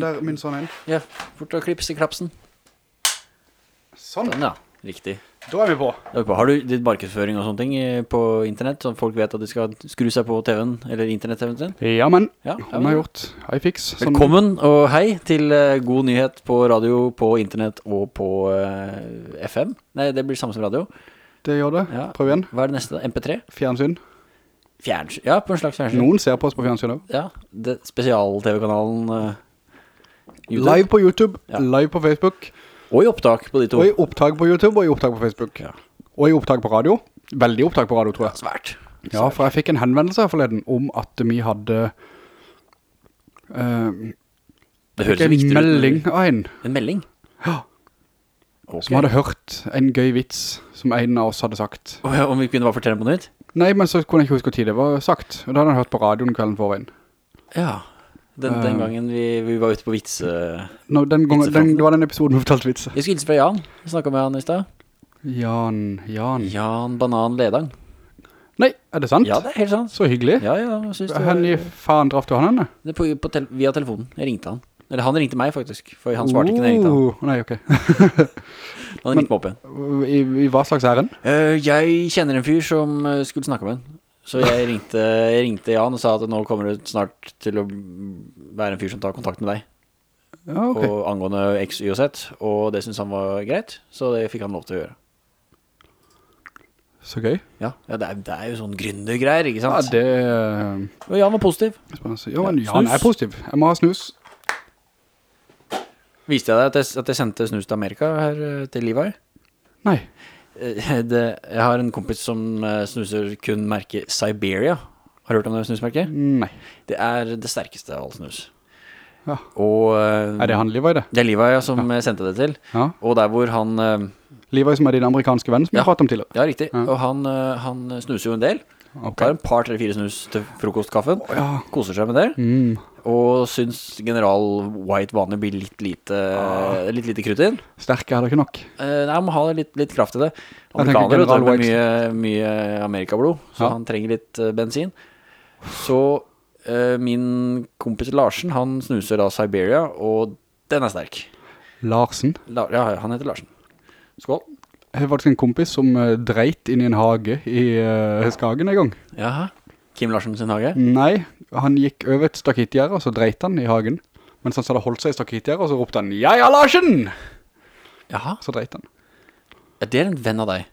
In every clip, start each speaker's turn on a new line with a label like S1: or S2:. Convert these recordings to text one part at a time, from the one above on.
S1: Der, min sånn en.
S2: Ja, fort og klips i klapsen.
S1: Sånn,
S2: Den, ja. Riktig.
S1: da er vi på.
S2: Da er vi på. Har du ditt markedsføring og sånne ting eh, på internett, så folk vet at de skal skru seg på TV-en, eller internett-TV-en sin?
S1: Ja, men,
S2: Ja, ja,
S1: har gjort. Hei, fiks. Sånn.
S2: Velkommen og hei til eh, god nyhet på radio, på internett og på uh, FM. Nei, det blir samme som radio.
S1: Det gjør det.
S2: Ja.
S1: Prøv igjen.
S2: Hva er det neste? da? MP3?
S1: Fjernsyn.
S2: Fjernsyn? Ja, på en slags fjernsyn.
S1: Noen ser på oss på fjernsyn også.
S2: Ja, spesial-TV-kanalen eh, YouTube.
S1: Live på YouTube,
S2: Ja.
S1: live på Facebook,
S2: Og i opptak på de to.
S1: og i opptak på YouTube, og i opptak på Facebook.
S2: Ja.
S1: Og i opptak på radio. Veldig opptak på radio, tror jeg.
S2: Svært.
S1: Ja, for jeg fikk en henvendelse her forleden om at vi hadde uh,
S2: Det høres
S1: en
S2: viktig
S1: melding av en.
S2: En melding?
S1: Ja.
S2: Okay.
S1: som hadde hørt en gøy vits som en av oss hadde sagt.
S2: Oh, ja, Om vi kunne bare fortelle den på nytt?
S1: Nei, men så kunne jeg ikke huske hvor tid det var sagt. Og da hadde han hørt på radioen kvelden forveien.
S2: Ja. Den, den
S1: Eh.
S2: gangen vi, vi var ute på vitse...
S1: Nå, den gangen, den, det var den episoden vi fortalte vitse
S2: Jeg skulle hilse fra Jan. Jeg snakket med han i sted.
S1: Jan, Jan.
S2: Jan Banan Ledang.
S1: Nei, er det sant?
S2: Ja, det er helt sant.
S1: Så hyggelig.
S2: Ja, ja, jeg synes det
S1: Hvor i
S2: var...
S1: faen draf du han henne?
S2: Det på, på tel via telefonen. Jeg ringte han. Eller han ringte meg faktisk, for han svarte ikke når jeg ringte han.
S1: Oh, Nei, ok.
S2: Han ringte meg opp igjen.
S1: I, I hva slags æren?
S2: Uh, jeg kjenner en fyr som eh, skulle snakke med han. Så jeg ringte, jeg ringte Jan og sa at nå kommer det snart til å være en fyr som tar kontakt med deg.
S1: Ja, ok.
S2: Og angående X, Y og Z. Og det synes han var greit, så det fikk han lov til å gjøre.
S1: Så gøy.
S2: Ja, ja det, er, det er jo sånn gründergreier, ikke sant?
S1: Ja, det
S2: Og Jan var positiv.
S1: Jo, men Jan er positiv. Jeg må ha snus.
S2: Viste jeg deg at jeg, at jeg sendte snus til Amerika her eh, til Levi?
S1: Nei.
S2: Eh, Det, jeg har en kompis som eh, snuser kun merket Siberia. Har du hørt om det snusmerket?
S1: Nei.
S2: Det er det sterkeste av all snus.
S1: Ja.
S2: Og eh,
S1: Er det han Levi det?
S2: Det er Levi ja, som ja. sendte det til.
S1: Ja.
S2: Og der hvor han
S1: Levi som er din amerikanske venn som vi har pratet om tidligere.
S2: Ja, riktig. Og han, han snuser jo en del.
S1: Ok.
S2: Tar en par, tre, fire snus til frokostkaffen.
S1: Ja.
S2: Koser seg med det.
S1: Mm.
S2: Og syns general White vanlig blir litt lite,
S1: Ah.
S2: litt lite krutt inn.
S1: Sterke er det ikke nok.
S2: Eh, nei, må ha litt, litt kraft i det. Amerikaner du, med mye, mye Amerikablod, så
S1: Ja.
S2: han trenger litt uh, bensin. Så eh, min kompis Larsen, han snuser da Siberia, og den er sterk.
S1: Larsen.
S2: La, ja, han heter Larsen. Skål.
S1: Jeg har faktisk en kompis som uh, dreit inn i en hage i uh, Skagen en gang.
S2: Jaha. Kim Larsen sin hage?
S1: Nei, han gikk over et stakittgjerde, og så dreit han i hagen. Mens han hadde holdt seg i stakittgjerdet, og så ropte han, «Jeg er Larsen!»
S2: Jaha.
S1: Så dreit han.
S2: Er det en venn av deg?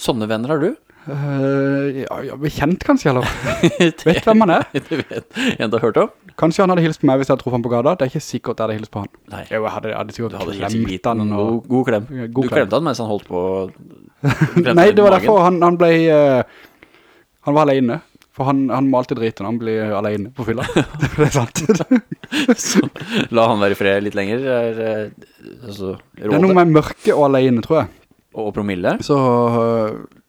S2: Sånne venner har du?
S1: Eh, ja, bekjent kanskje, eller? Vet hvem han er?
S2: Det vet, en du har hørt om?
S1: Kanskje han hadde hilst på meg hvis jeg hadde truffet han på gata. Det er ikke sikkert jeg hadde hilst på han.
S2: Nei.
S1: Jo, jeg hadde, jeg hadde sikkert
S2: hadde
S1: klemt
S2: han.
S1: Og...
S2: god, god klem.
S1: God
S2: du
S1: klem.
S2: klemte han mens han holdt på
S1: Nei, det var derfor han, han ble... Uh, han var alene. For han, han må alltid drite når han blir alene på fylla. det er sant.
S2: Så la han være i fred litt lenger. Er, eh, altså,
S1: Det er noe med mørke og alene, tror jeg.
S2: og promille.
S1: Så... øh,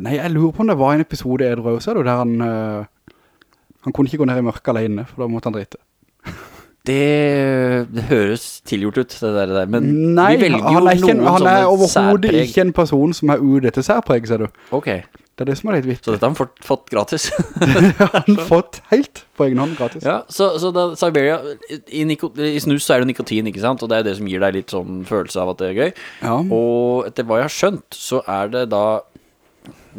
S1: nei, jeg lurer på om det var en episode i Edru også, er der han... øh, han kunne ikke gå ned i mørket alene, for da måtte han drite.
S2: Det, det høres tilgjort ut, det der. der. Men
S1: Nei,
S2: vi velger jo
S1: han er, ikke, en- han er
S2: sånne
S1: overhodet ikke en person som er ude til særpreg, ser du.
S2: Ok,
S1: Det er det som er litt
S2: så dette har han fått, fått gratis.
S1: Det har han fått helt på egen hånd gratis.
S2: ja, så, så da, Siberia, i, i snus så er det nikotin, ikke sant? Og det er det som gir deg litt sånn følelse av at det er gøy.
S1: Ja.
S2: Og etter hva jeg har skjønt, så er det da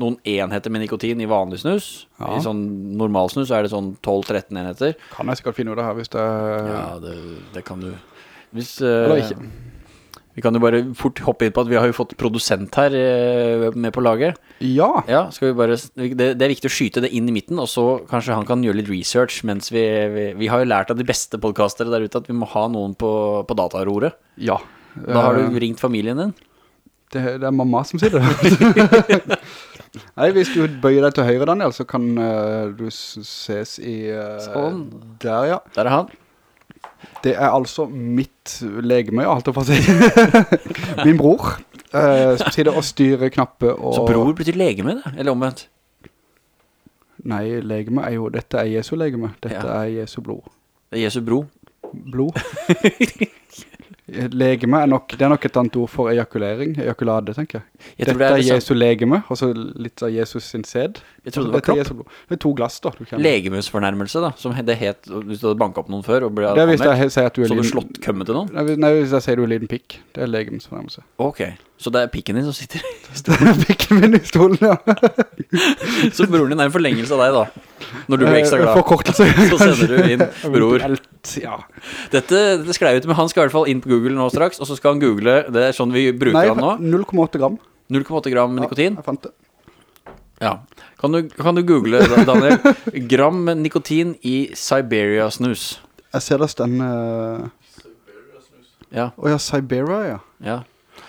S2: noen enheter med nikotin i vanlig snus.
S1: Ja.
S2: I sånn normal snus er det sånn 12-13 enheter.
S1: Kan jeg sikkert finne ut det her hvis det...
S2: Ja, det, det kan du. Hvis, eh,
S1: Eller ikke.
S2: Vi kan jo bare fort hoppe inn på at vi har jo fått produsent her eh, med på laget.
S1: Ja.
S2: Ja, bare det, det er viktig å skyte det inn i midten, og så kanskje han kan gjøre litt research mens vi Vi, vi har jo lært av de beste podcastere der ute at vi må ha noen på, på dataroret.
S1: Ja.
S2: Da har
S1: Eh,
S2: du ringt familien din.
S1: Det, det er mamma som sitter Nei, hvis du bøyer deg til høyre, Daniel, så kan uh, du ses i... Uh,
S2: Sånn.
S1: Der, ja.
S2: Der er han.
S1: Det er altså mitt legeme, ja, alt å få si. Min bror, uh, som sitter og styrer knappe og...
S2: Så bror betyr legeme, da? Eller omvendt?
S1: Nei, legeme er jo... Dette er Jesu legeme. Dette
S2: Ja.
S1: er Jesu blod.
S2: Det er Jesu bro.
S1: Blod. Legeme er nok, det er nok et annet ord for ejakulering, ejakulade, tenker jeg.
S2: Jeg
S1: Dette
S2: det er samme.
S1: Jesu legeme, og så litt av Jesus sin sed.
S2: Jeg trodde det var kropp.
S1: Det er to glass da, kjenner.
S2: Da. Som det het hvis du hadde banket opp noen før og ble anmeldt. så hadde
S1: du
S2: slått kømme til noen?
S1: Nei, hvis- jeg sier du er liten pikk. Det er legemsfornærmelse.
S2: Ok, så det er pikken din som sitter i stolen?
S1: Pikken min i stolen, ja.
S2: Så broren din er en forlengelse av deg da Når du blir ekstra
S1: Eh,
S2: glad
S1: Forkortelse.
S2: Så sender du inn bror
S1: ja.
S2: Dette, dette sklei ut, men han skal i hvert fall inn på Google nå straks Og så skal han google, det er sånn vi bruker
S1: Nei,
S2: han nå
S1: 0,8 gram.
S2: 0,8 gram nikotin Ja,
S1: Jeg fant det.
S2: Ja Kan du, kan du google, Daniel Gram nikotin i Siberia snus
S1: Jeg ser det stemme... Siberia-snus?
S2: Ja,
S1: Åja, Siberia, ja.
S2: ja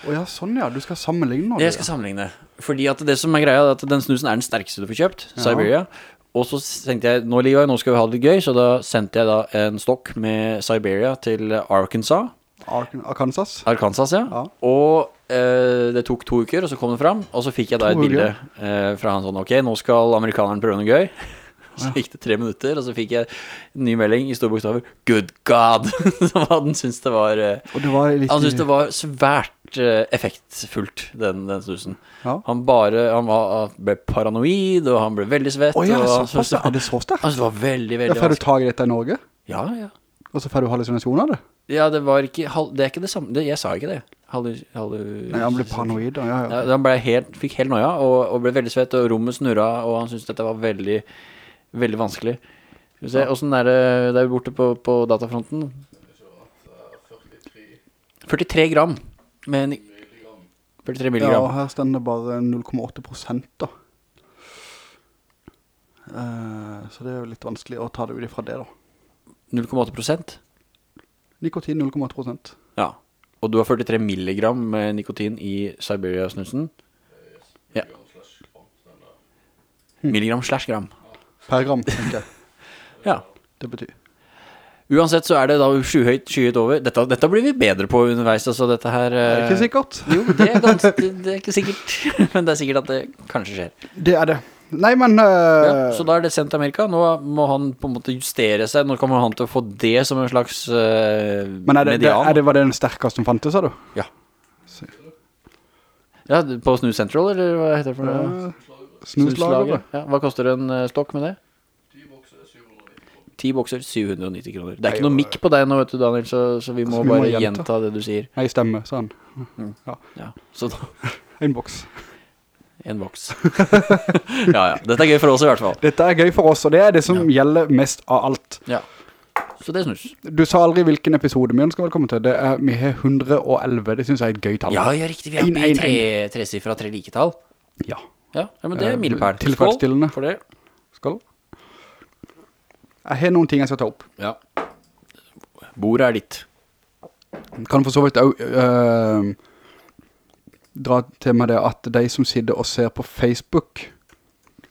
S1: Åja, sånn ja, du skal sammenligne nå.
S2: Jeg skal sammenligne Fordi at det som er greia er at den snusen er den sterkeste du får kjøpt Siberia Og så tenkte jeg, nå Levi, nå skal vi ha det gøy Så da sendte jeg da en stokk med Siberia til Arkansas
S1: Arkansas.
S2: Arkansas, ja.
S1: Ja.
S2: Og eh, det tok to uker, og så kom det fram. Og så fikk jeg da et bilde eh, fra han sånn Ok, nå skal amerikaneren prøve noe gøy. Så gikk det tre minutter, og så fikk jeg en ny melding i store bokstaver. Good God! Som han syntes det var eh,
S1: det var litt...
S2: Han syntes det var svært effektfullt, den, den snusen.
S1: Ja.
S2: Han bare Han var, ble paranoid, og han ble veldig svett.
S1: Åja,
S2: og han
S1: såpass. Er det så sterkt?
S2: Altså, det var veldig,
S1: Da
S2: veldig
S1: får du tag i dette i Norge,
S2: Ja, ja.
S1: og så får du hallusinasjon av det.
S2: Ja, det var ikke hal- Det er ikke det samme det, Jeg sa ikke det. Hallu, hallu,
S1: Nei, han ble paranoid, da. Ja, ja.
S2: Ja, han ble helt, fikk helt noia og, og ble veldig svett, og rommet snurra, og han syntes dette var veldig, veldig vanskelig. Skal vi se, hvordan er det der borte på, på datafronten? 43 gram med ni- 43
S1: Ja, her stender bare 0,8 prosent, da. Eh, så det er jo litt vanskelig å ta det ut ifra det, da.
S2: 0,8 prosent.
S1: Nikotin 0,8 prosent.
S2: Ja. Og du har 43 milligram med nikotin i Siberia-snusen? Ja. Milligram slash gram.
S1: Per gram, tenker jeg.
S2: Ja.
S1: Det betyr.
S2: Uansett så er det da skyhøyt, skyhøyt over. Dette, dette blir vi bedre på underveis, altså dette her
S1: Det er
S2: eh,
S1: ikke sikkert.
S2: Jo, det er, ganske, det, det er ikke sikkert, men det er sikkert at det kanskje skjer.
S1: Det er det. Nei, men... uh...
S2: Ja, så da er det sendt Amerika. Nå må han på en måte justere seg. Nå kommer han til å få det som en slags uh,
S1: men er det, det,
S2: median.
S1: er det, var det den sterkeste som fantes, sa du?
S2: Ja. ja, på Snus Central, eller hva heter det for noe?
S1: Uh, Snuslager.
S2: Ja, hva koster en eh, stokk med det? 10 bokser, 790 kroner. Det er ikke noe mikk på deg nå, vet du, Daniel, så, så vi må
S1: vi må
S2: bare
S1: gjenta.
S2: gjenta det du sier.
S1: Nei, stemme, sa han.
S2: Ja, så da,
S1: En boks.
S2: en boks. ja, ja. Dette er gøy for oss i hvert fall.
S1: Dette er gøy for oss, og det er det som gjelder mest av alt.
S2: Ja. Så det snus.
S1: Du sa aldri hvilken episode vi ønsker velkommen til. Det er, vi har 111, det synes jeg er et gøy tall.
S2: Ja, ja, riktig. Vi er oppe i
S1: en,
S2: tre, siffra, tre liketall.
S1: Ja.
S2: Ja, ja, men det er
S1: Eh,
S2: milepæl.
S1: tilfredsstillende.
S2: Skål for det.
S1: Skål. Jeg har noen ting jeg skal ta opp.
S2: Ja. Bordet er ditt.
S1: Kan for så vidt også, øh, dra til meg det at de som sitter og ser på Facebook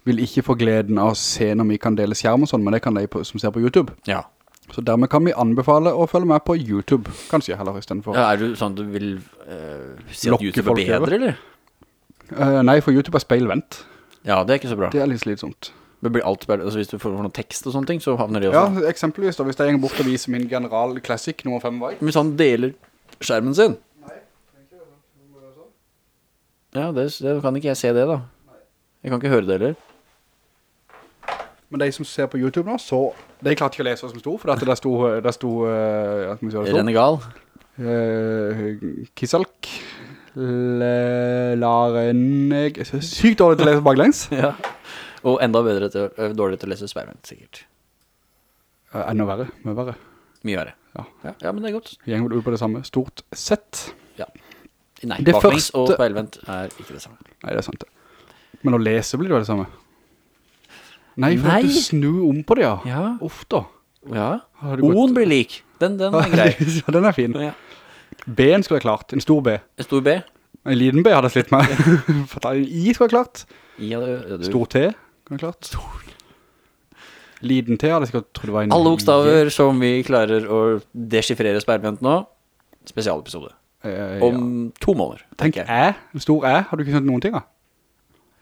S1: vil ikke få gleden av å se når vi kan dele skjerm og sånn, men det kan de på, som ser på YouTube.
S2: Ja.
S1: Så dermed kan vi anbefale å følge med på YouTube, kanskje heller i stedet for.
S2: ja. Er du sånn du vil eh, si at YouTube er bedre, eller?
S1: Uh, nei, for YouTube er speilvendt.
S2: Ja, det er ikke så bra.
S1: Det er litt slitsomt.
S2: Det blir alt bedre. Altså, hvis du får noen tekst og sånne ting, så havner det
S1: Ja, eksempelvis da, hvis jeg går bort og viser min General Classic nummer 5 vei.
S2: Hvis han deler skjermen sin? Nei, Ja, det, det kan ikke jeg se det da. Jeg kan ikke høre det heller.
S1: Men de som ser på YouTube nå, så de klarte ikke å lese hva som stod, for dette det sto, det sto, eh, ja, skal vi si det stod.
S2: Renegal
S1: Eh, Kisalk. Lareneg Sykt dårlig til å lese baklengs.
S2: Ja. Og enda bedre til, dårlig til å lese spermen, sikkert.
S1: Enda verre, mye verre.
S2: Mye verre.
S1: Ja.
S2: ja, ja, men det er godt.
S1: Vi vel ut på det samme Stort sett.
S2: Nei,
S1: Det
S2: baklengs og
S1: første-
S2: speilvendt er ikke det samme.
S1: Nei, det er sant. Det Men å lese blir det det samme. Nei, for
S2: Nei.
S1: at du snur om på det, ja.
S2: Ja,
S1: Ofte.
S2: ja. O-en blir lik. Den, den er grei.
S1: Ja, den er fin.
S2: Ja.
S1: B-en skulle være klart, en stor B.
S2: En stor B.
S1: En liten B hadde jeg slitt med For I skulle være klart.
S2: I, hadde, ja, du-
S1: Stor T være klart Liden T hadde jeg sikkert trodd det var en
S2: Alle bokstaver som vi klarer å deschiffrere spermjent nå Spesialepisode
S1: Eh, ja.
S2: Om to måneder
S1: Tenk
S2: tenker jeg.
S1: æ, en stor æ, har du ikke skjønt noen ting da?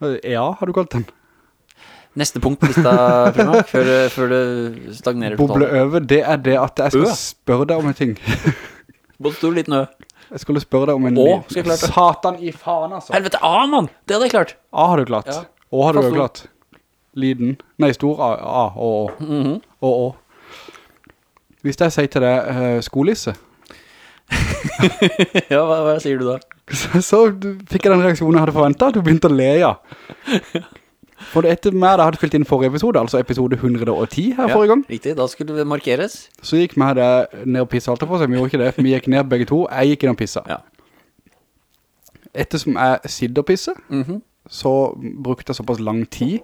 S1: Eh, Ja, har du kalt den?
S2: Neste punkt på lista Primark Før, det- før det stagnerer
S1: Boble over, det er det at jeg skal
S2: Ø?
S1: spørre deg om en ting.
S2: Både stor og liten ø.
S1: Jeg skulle spørre deg om en...
S2: Å, skal jeg klare det?
S1: Satan i faen, altså.
S2: Helvete, A, mann! Det hadde jeg klart.
S1: A har du klart.
S2: Ja.
S1: Å har du jo
S2: stor.
S1: klart. Liden. Nei, stor A, A og Å.
S2: Mm
S1: -hmm. Og Å. Hvis jeg sier til deg uh, skolisse,
S2: ja, hva, hva sier du da?
S1: så, så fikk jeg den reaksjonen jeg hadde forventet. Du begynte å le, ja. For etter meg, da hadde fylt inn forrige episode, altså episode 110 her forrige gang.
S2: Riktig, da skulle det markeres.
S1: Så gikk vi det ned og pisset alt på seg, vi gjorde ikke det, for vi gikk ned begge to, jeg gikk inn og pisset.
S2: Ja.
S1: Ettersom jeg sidder og pisset,
S2: mm -hmm.
S1: så brukte jeg såpass lang tid,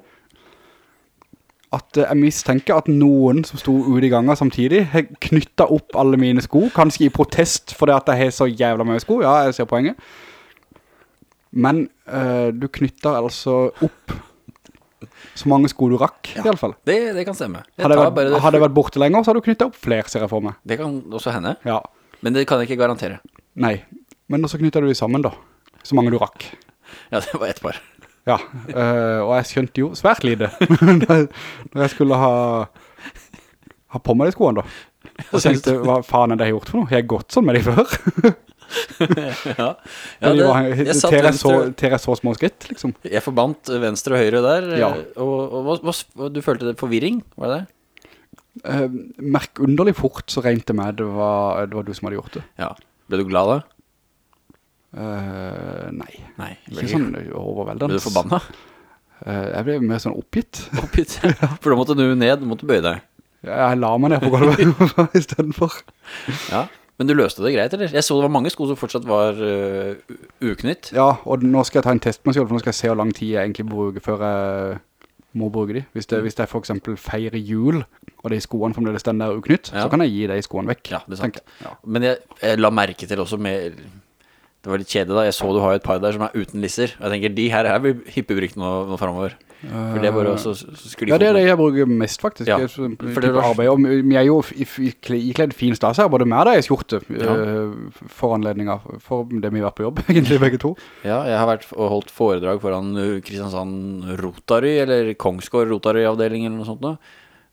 S1: at eh, jeg mistenker at noen som sto ute i gangen samtidig, har knyttet opp alle mine sko, kanskje i protest for det at jeg har så jævla mye sko, ja, jeg ser poenget. Men eh, du knytter altså opp så mange sko du rakk, i alle fall.
S2: Det, det kan stemme. Jeg
S1: Hadde jeg vært, hadde vært borte lenger, så hadde du knyttet opp flere, ser jeg for meg.
S2: det kan også hende,
S1: Ja,
S2: men det kan jeg ikke garantere.
S1: nei. Men så knytter du de sammen da, så mange du rakk.
S2: Ja, det var ett par.
S1: Ja, eh, og jeg skjønte jo svært lite når jeg skulle ha, ha på meg de skoene da. Og tenkte, hva faen er det jeg har gjort for noe? Jeg har gått sånn med de før.
S2: ja, ja det,
S1: var,
S2: jeg, satt
S1: til, jeg så, til jeg så små skritt, liksom.
S2: jeg forbandt venstre og høyre der,
S1: Ja.
S2: og, og, og, hva, og du følte det forvirring, var det det?
S1: Uh, merk underlig fort så regnet meg med det var, det var du som hadde gjort det.
S2: Ja. Ble du glad da?
S1: Eh, nei,
S2: Nei.
S1: ikke sånn overveldende.
S2: Ble du forbanna?
S1: Uh, jeg ble mer sånn oppgitt.
S2: Oppgitt. For da måtte du ned, du måtte bøye deg.
S1: Jeg la meg ned på gulvet i stedet for.
S2: Ja. Men du løste det greit, eller? Jeg så det var mange sko som fortsatt var uh, uknytt.
S1: Ja, og nå skal jeg ta en test med meg selv, for nå skal jeg se hvor lang tid jeg egentlig bruker før jeg må bruke de. Hvis, det, hvis jeg for eksempel feirer jul, og de skoene fremdeles den der uknytt,
S2: Ja.
S1: så kan jeg gi de skoene vekk.
S2: Ja, det er sant.
S1: Ja.
S2: Men jeg, jeg la merke til også med Det var litt kjedelig da Jeg så du har jo et par der som er uten lisser Og jeg tenker, de her er vel hippebrukt nå, nå fremover For det er bare også så skulle de
S1: Ja, det er det jeg bruker mest faktisk,
S2: Ja,
S1: ja,
S2: for det var-.
S1: Og vi er jo i, i, i kledd fin stas her, både med deg i skjorte,
S2: Ja.
S1: eh, for anledninger, for det vi har vært på jobb, egentlig begge to.
S2: Ja, jeg har vært og holdt foredrag foran uh, Kristiansand Rotary Eller Kongsgård Rotary-avdelingen eller noe sånt nå.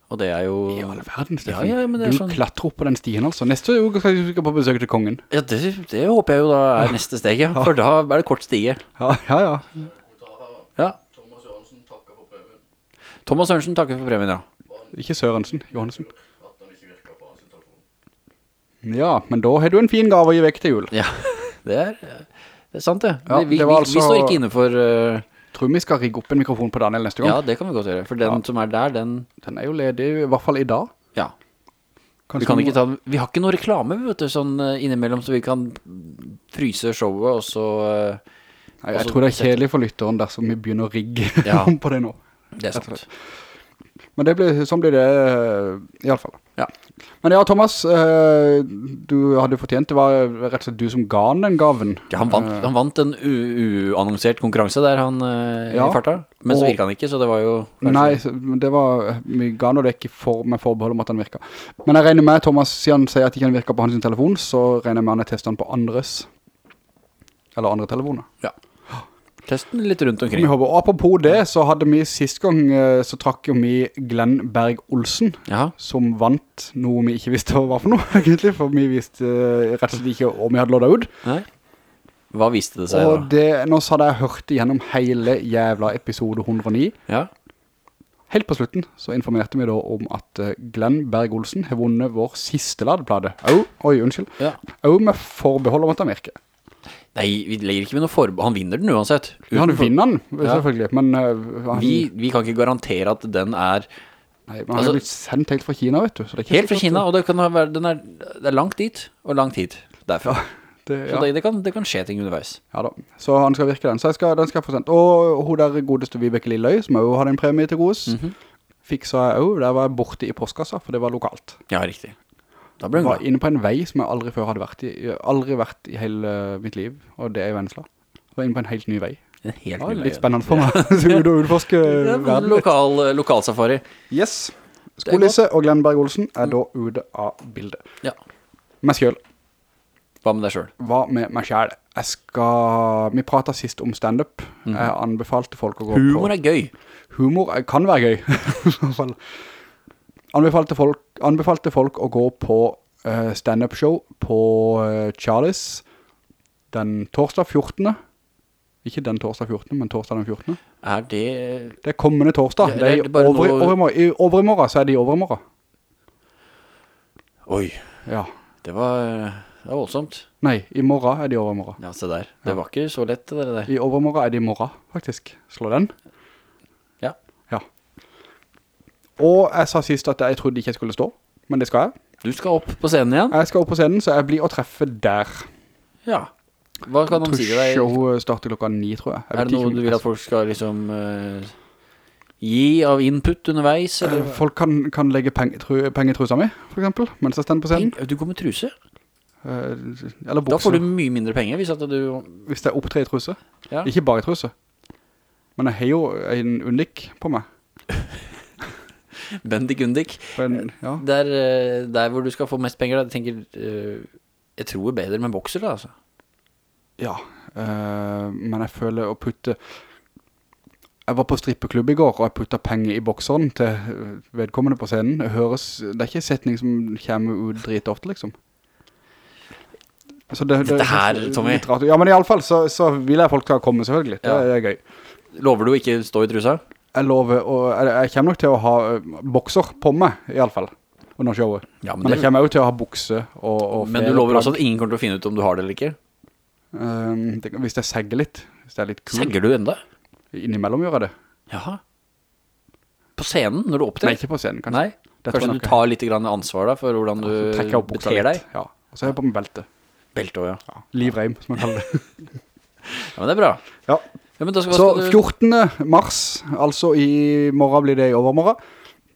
S2: Og det er jo
S1: I all verden, Steffen.
S2: ja, men det er
S1: du
S2: sånn
S1: klatrer opp på den stien altså. Neste uke skal vi på besøk til kongen.
S2: Ja, det, det håper jeg jo da er neste steg ja. For da er det kort stige
S1: Ja, ja, ja.
S2: Ja Thomas Sørensen takker for premien, ja
S1: Ikke Sørensen, Johansen. Ja, men da har du en fin gave å gi vekk til jul.
S2: Ja, det er, det er sant det.
S1: Ja,
S2: vi, vi,
S1: var
S2: vi,
S1: altså-
S2: står ikke inne for uh,
S1: Tror vi skal rigge opp en mikrofon på Daniel neste gang.
S2: Ja, det kan vi godt gjøre. For den som er der, den
S1: Den er jo ledig, i hvert fall i dag.
S2: Ja. Vi kan ikke ta Vi har ikke noe reklame, vet du, sånn eh, innimellom, så vi kan fryse showet, og så eh,
S1: Nei, jeg tror det er kjedelig for lytteren dersom vi begynner å rigge
S2: Ja.
S1: på det nå.
S2: Det er sant.
S1: Men det blir, sånn blir det eh, i alle fall. Men ja, Thomas, eh, du hadde fortjent, det var rett og slett du som ga han den gaven.
S2: Ja, han vant, han vant en uannonsert konkurranse der, han eh,
S1: Ja.
S2: i farta. Men så virket han ikke, så det var jo
S1: Nei, det var, vi ga nå det ikke for, med forbehold om at han virket. Men jeg regner med, Thomas, siden han sier at ikke han virker på hans telefon, så regner jeg med han har testet den på andres, eller andre telefoner.
S2: Ja. Testen litt rundt
S1: Vi
S2: omkring.
S1: Og apropos det, så hadde vi sist gang, eh, så trakk vi Glenn Berg Olsen,
S2: Ja,
S1: som vant noe vi ikke visste hva for noe, egentlig, for vi visste eh, rett og slett ikke om vi hadde loddet ut.
S2: nei. Hva viste det seg
S1: Og
S2: da?
S1: det, nå så hadde jeg hørt igjennom hele jævla episode 109.
S2: Ja,
S1: Helt på slutten så informerte vi da om at eh, Glenn Berg Olsen har vunnet vår siste ladeplade. Au, oi, unnskyld.
S2: ja.
S1: Au med forbehold om at han virker.
S2: Nei, vi legger ikke med noe forbehold. Han vinner den uansett.
S1: Ja, han vinner den,
S2: Ja.
S1: selvfølgelig, men uh, han,
S2: Vi, vi kan ikke garantere at den er
S1: nei, men han
S2: altså-
S1: er blitt sendt helt fra Kina, vet du. Så det er
S2: helt fra Kina, og det den er, det er langt dit, og langt hit derfra.
S1: Det,
S2: Så det, det, kan, det kan skje ting underveis.
S1: ja da, så han skal virke den. Så skal, den skal få sendt. Og hun der godeste Vibeke Lilløy, som også hadde en premie til gods,
S2: -hmm.
S1: fiksa jeg også. Der var jeg borte i postkassa, for det var lokalt.
S2: Ja, riktig. Da ble hun
S1: var inne på en vei som jeg aldri før hadde vært i. Aldri vært i hele mitt liv, og det er i Vennesla. Jeg var inne på en helt ny vei.
S2: En helt
S1: Ja,
S2: ny vei.
S1: litt spennende for meg. Så vi og utforske
S2: er
S1: verden
S2: lokal, lokalsafari.
S1: Yes. Skolisse og Glenn Berg Olsen er da ute av bildet.
S2: Ja.
S1: Meg selv.
S2: Hva med deg selv?
S1: Hva med meg selv? Jeg skal... Vi pratet sist om stand-up. Jeg anbefalte folk å gå.
S2: Humor
S1: på...
S2: er gøy.
S1: Humor kan være gøy. Anbefalte folk, anbefalte folk å gå på uh, stand-up show på uh, Charlies den torsdag 14. Ikke den torsdag 14, men torsdag den 14.
S2: Er det
S1: Det er kommende torsdag.
S2: Det,
S1: Det er
S2: det er
S1: over,
S2: noe-
S1: overmorgen. I overmorgen så er det i overmorgen.
S2: Oi,
S1: Ja.
S2: det var, det var voldsomt.
S1: Nei, i morgen er det i overmorgen.
S2: Ja, se der. Det var ikke så lett, det der.
S1: I overmorgen er det i morgen, faktisk. Slå den.
S2: Ja.
S1: Ja. Og jeg sa sist at jeg trodde ikke jeg skulle stå, men det skal jeg.
S2: Du skal opp på scenen igjen?
S1: Jeg skal opp på scenen, så jeg blir å treffe der.
S2: Ja. Hva kan de si til deg?
S1: Show starter klokka ni, tror jeg. jeg
S2: Er det noe du vil at folk skal liksom uh, gi av input underveis? Eller?
S1: Eh, Folk kan, kan legge i trusa mi, for eksempel, mens jeg stender på scenen.
S2: Du går med truse?
S1: eller bukser.
S2: Da får du mye mindre penger hvis du...
S1: hvis det er opptre i truse.
S2: Ja.
S1: Ikke bare i truse. Men jeg har jo en unik på meg.
S2: Bendik Undik.
S1: På ja.
S2: Der, eh, der hvor du skal få mest penger, da, jeg tenker... eh, jeg tror bedre med bokser da, altså.
S1: Ja, eh, men jeg føler å putte Jeg var på strippeklubb i går Og jeg puttet penger i bokseren Til eh, vedkommende på scenen det, høres, det er ikke en setning som kommer ut dritofte liksom så det, det,
S2: Dette her,
S1: er
S2: Tommy.
S1: rart. Ja, men i alle fall så, så vil jeg folk skal komme selvfølgelig Det
S2: Ja.
S1: er gøy
S2: Lover du ikke stå i trusa?
S1: Jeg lover og jeg, jeg kommer nok til å ha eh, bokser på meg I alle fall Under showet
S2: Ja, men
S1: Men jeg kommer jo til å ha bukse og, og
S2: Men du lover også at ingen kommer til å finne ut om du har det eller ikke?
S1: Um, det, Hvis jeg segger litt Hvis det er litt kul
S2: Segger du enda?
S1: Innimellom gjør jeg det
S2: Jaha. På scenen, når du opptrer?
S1: Nei, ikke på scenen kanskje
S2: Nei?
S1: Det
S2: Kanskje du tar litt ansvar da, for hvordan du
S1: buksa
S2: beter
S1: litt.
S2: deg?
S1: Ja, og så har jeg på meg belte.
S2: Belte også, ja.
S1: Ja. Livreim, som jeg kaller det.
S2: Ja, men det er bra.
S1: Ja.
S2: Ja, skal,
S1: Så 14. mars, altså i morgen blir det i overmorgen,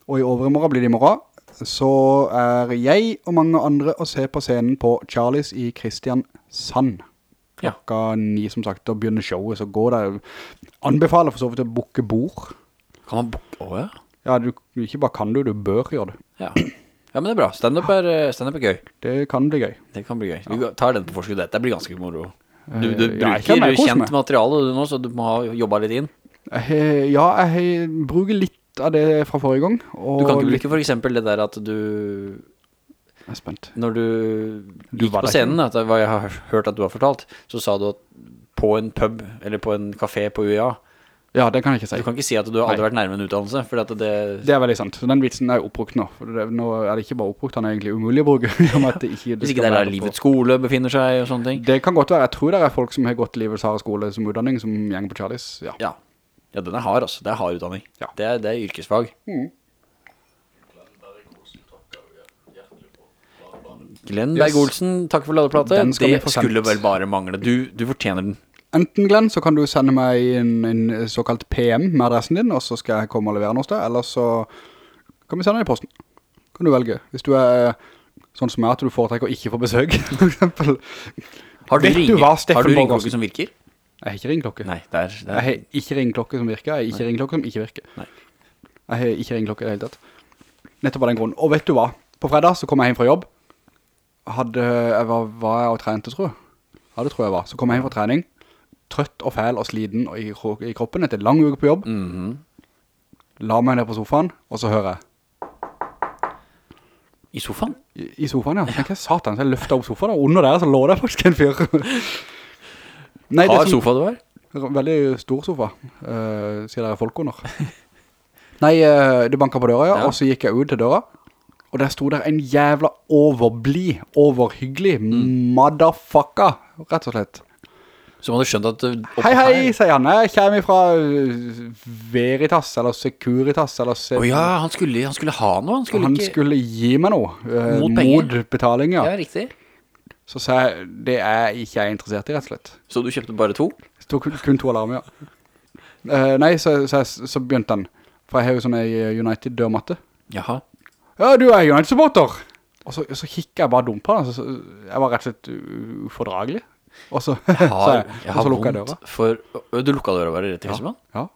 S1: og i overmorgen blir det i morgen, så er jeg og mange andre å se på scenen på Charlies i Kristiansand.
S2: Ja.
S1: Klokka ni, som sagt, og begynner showet, så går det... Anbefaler for så vidt å bukke bord.
S2: Kan man bukke... Åh, ja.
S1: Ja, du, ikke bare kan du, du bør gjøre det.
S2: Ja. ja, men det er bra. Stand-up er, eh, stand er gøy.
S1: Det kan bli gøy.
S2: Det kan bli gøy. Vi tar den på forskudd. Dette blir ganske moro. Du, du
S1: Eh, jeg kan
S2: bruker kjent materiale du nå, så du må ha jobbet litt inn.
S1: Jeg, ja, jeg bruker litt av det fra forrige gang.
S2: Du kan ikke bruke for eksempel det der at du...
S1: Jeg er spent.
S2: Når du,
S1: Du
S2: gikk på scenen, at det var jeg har hørt at du har fortalt, så sa du at på en pub, eller på en kafé på UiA,
S1: Ja, det kan jeg ikke si.
S2: du kan ikke si at du har aldri
S1: Nei.
S2: vært nærmere en utdannelse, at det...
S1: Det er veldig sant. Den vitsen er jo oppbrukt nå. Det, nå er det ikke bare oppbrukt, den er egentlig umulig å bruke. det ikke,
S2: Hvis ikke det er der livets skole befinner seg og sånne ting.
S1: Det kan godt være. Jeg tror det er folk som har gått livets harde skole som utdanning, som gjenger på Charlies. Ja.
S2: Ja. Ja, den er hard, altså. Det er hard utdanning.
S1: Ja.
S2: Det, er, det er yrkesfag. Glenn Berg-Olsen, takk for ladeplate. Det skulle vel bare mangle. Du, du fortjener den.
S1: Enten Glenn, så kan du sende meg en, en såkalt PM med adressen din, og så skal jeg komme og levere den hos deg, eller så kan vi sende den i posten. Kan du velge. Hvis du er sånn som jeg, at du foretrekker å ikke få besøk, for eksempel.
S2: Har du, ringe-
S1: hva,
S2: har du ringklokke som virker?
S1: Jeg har ikke ringklokke.
S2: Nei, det er, det
S1: Jeg
S2: er
S1: har ikke ringklokke som virker, jeg har ikke ringklokke som ikke virker.
S2: Nei.
S1: Jeg har ikke ringklokke i det hele tatt. Nettopp av den grunnen. Og vet du hva? På fredag så kom jeg hjem fra jobb. Hadde, jeg var, var jeg og trente, tror jeg. Ja, det tror jeg var. Så kom jeg hjem fra trening. Trøtt og fæl og sliten og i, i kroppen etter lang uke på jobb.
S2: Mhm.
S1: La meg ned på sofaen, og så hører jeg.
S2: I sofaen?
S1: I, i sofaen, ja. Så tenker jeg, satan, så jeg løftet opp sofaen, og under der så lå det faktisk en fyr. Nei,
S2: Har
S1: som-
S2: sofa du har?
S1: Veldig stor sofa, uh, sier det er folk under. Nei, uh, det banket på døra, ja,
S2: Ja.
S1: og så gikk jeg ut til døra, og der sto der en jævla overbli, overhyggelig, motherfucker, rett og slett.
S2: Som hadde skjønt at uh,
S1: Hei, hei, sier han, jeg kommer fra eh, Veritas, eller Securitas, eller Se-
S2: oh, ja, han skulle, han skulle ha noe. Han skulle
S1: han
S2: ikke...
S1: skulle gi meg noe, eh,
S2: Mot penger?
S1: betaling, ja.
S2: Ja, riktig.
S1: Så sa jeg, det er ikke jeg interessert i, rett og slett.
S2: Så du kjøpte bare to?
S1: Tok kun to alarmer, ja. Uh, nei, så, så, så begynte han. For jeg har jo sånn en United dørmatte.
S2: Jaha.
S1: Ja, du er United-supporter! Og så, så kikket jeg bare dumt på den. Så, så, jeg var rett og slett ufordragelig. Og så, så,
S2: Har,
S1: jeg,
S2: jeg har
S1: lukket jeg døra.
S2: for... Du lukket døra bare rett i fjeset Ja.
S1: Ja.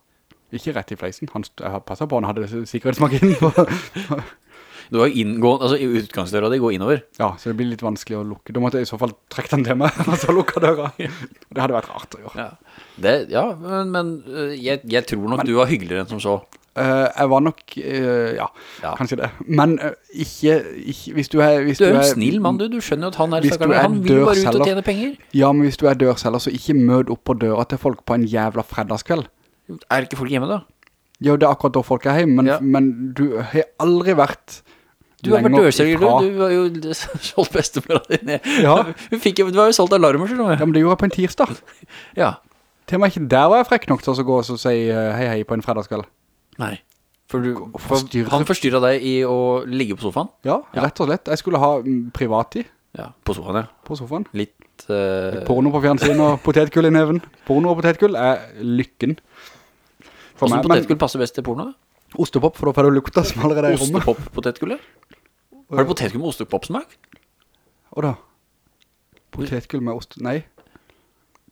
S1: Ikke rett i fleisen. Han, jeg passet på han hadde sikkerhetsmarkinen på.
S2: Du har inngående, altså utgangsdøra di går innover.
S1: Ja, så det blir litt vanskelig å lukke. Da måtte jeg i så fall trekke den til meg, og så lukket døra. Det hadde vært rart å gjøre.
S2: Ja, det, ja men, men jeg, jeg tror nok du var hyggeligere enn som så.
S1: Eh, jeg var nok, eh, ja,
S2: Ja.
S1: kanskje det. Men eh, ikke, ikke, hvis du er... Hvis
S2: Du er jo en snill mann, du. Du skjønner at han er
S1: er
S2: Han vil bare ut og tjene penger.
S1: Ja, men hvis du er dørselger, så ikke mød opp på døra til folk på en jævla fredagskveld.
S2: Er ikke folk hjemme da?
S1: Jo, det er akkurat da folk er hjemme, men,
S2: Ja.
S1: men du har aldri vært
S2: Du har vært dørselger, du. Du var jo solgt bestemora din.
S1: Ja.
S2: Du, fikk du var jo solgt alarmer, skjønner
S1: Ja, men det gjorde jeg på en tirsdag.
S2: Ja.
S1: Til og med ikke der var jeg frekk nok til å gå og si hei hei på en fredagskveld.
S2: Nei. For, du, for han forstyrret deg i å ligge på sofaen?
S1: Ja, rett og slett. Jeg skulle ha mm, privattid
S2: Ja, på sofaen, ja.
S1: på sofaen.
S2: Litt... eh,
S1: Porno på fjernsyn og potetgull i neven. Porno og potetgull er lykken. For
S2: Hvordan
S1: meg, men
S2: potetgull passer best til porno, da?
S1: ostepop, for da får du lukta som allerede er i rommet.
S2: potetkull ja Har du potetgull med ostepopp-smak?
S1: Og da? Potetgull med ost... Nei.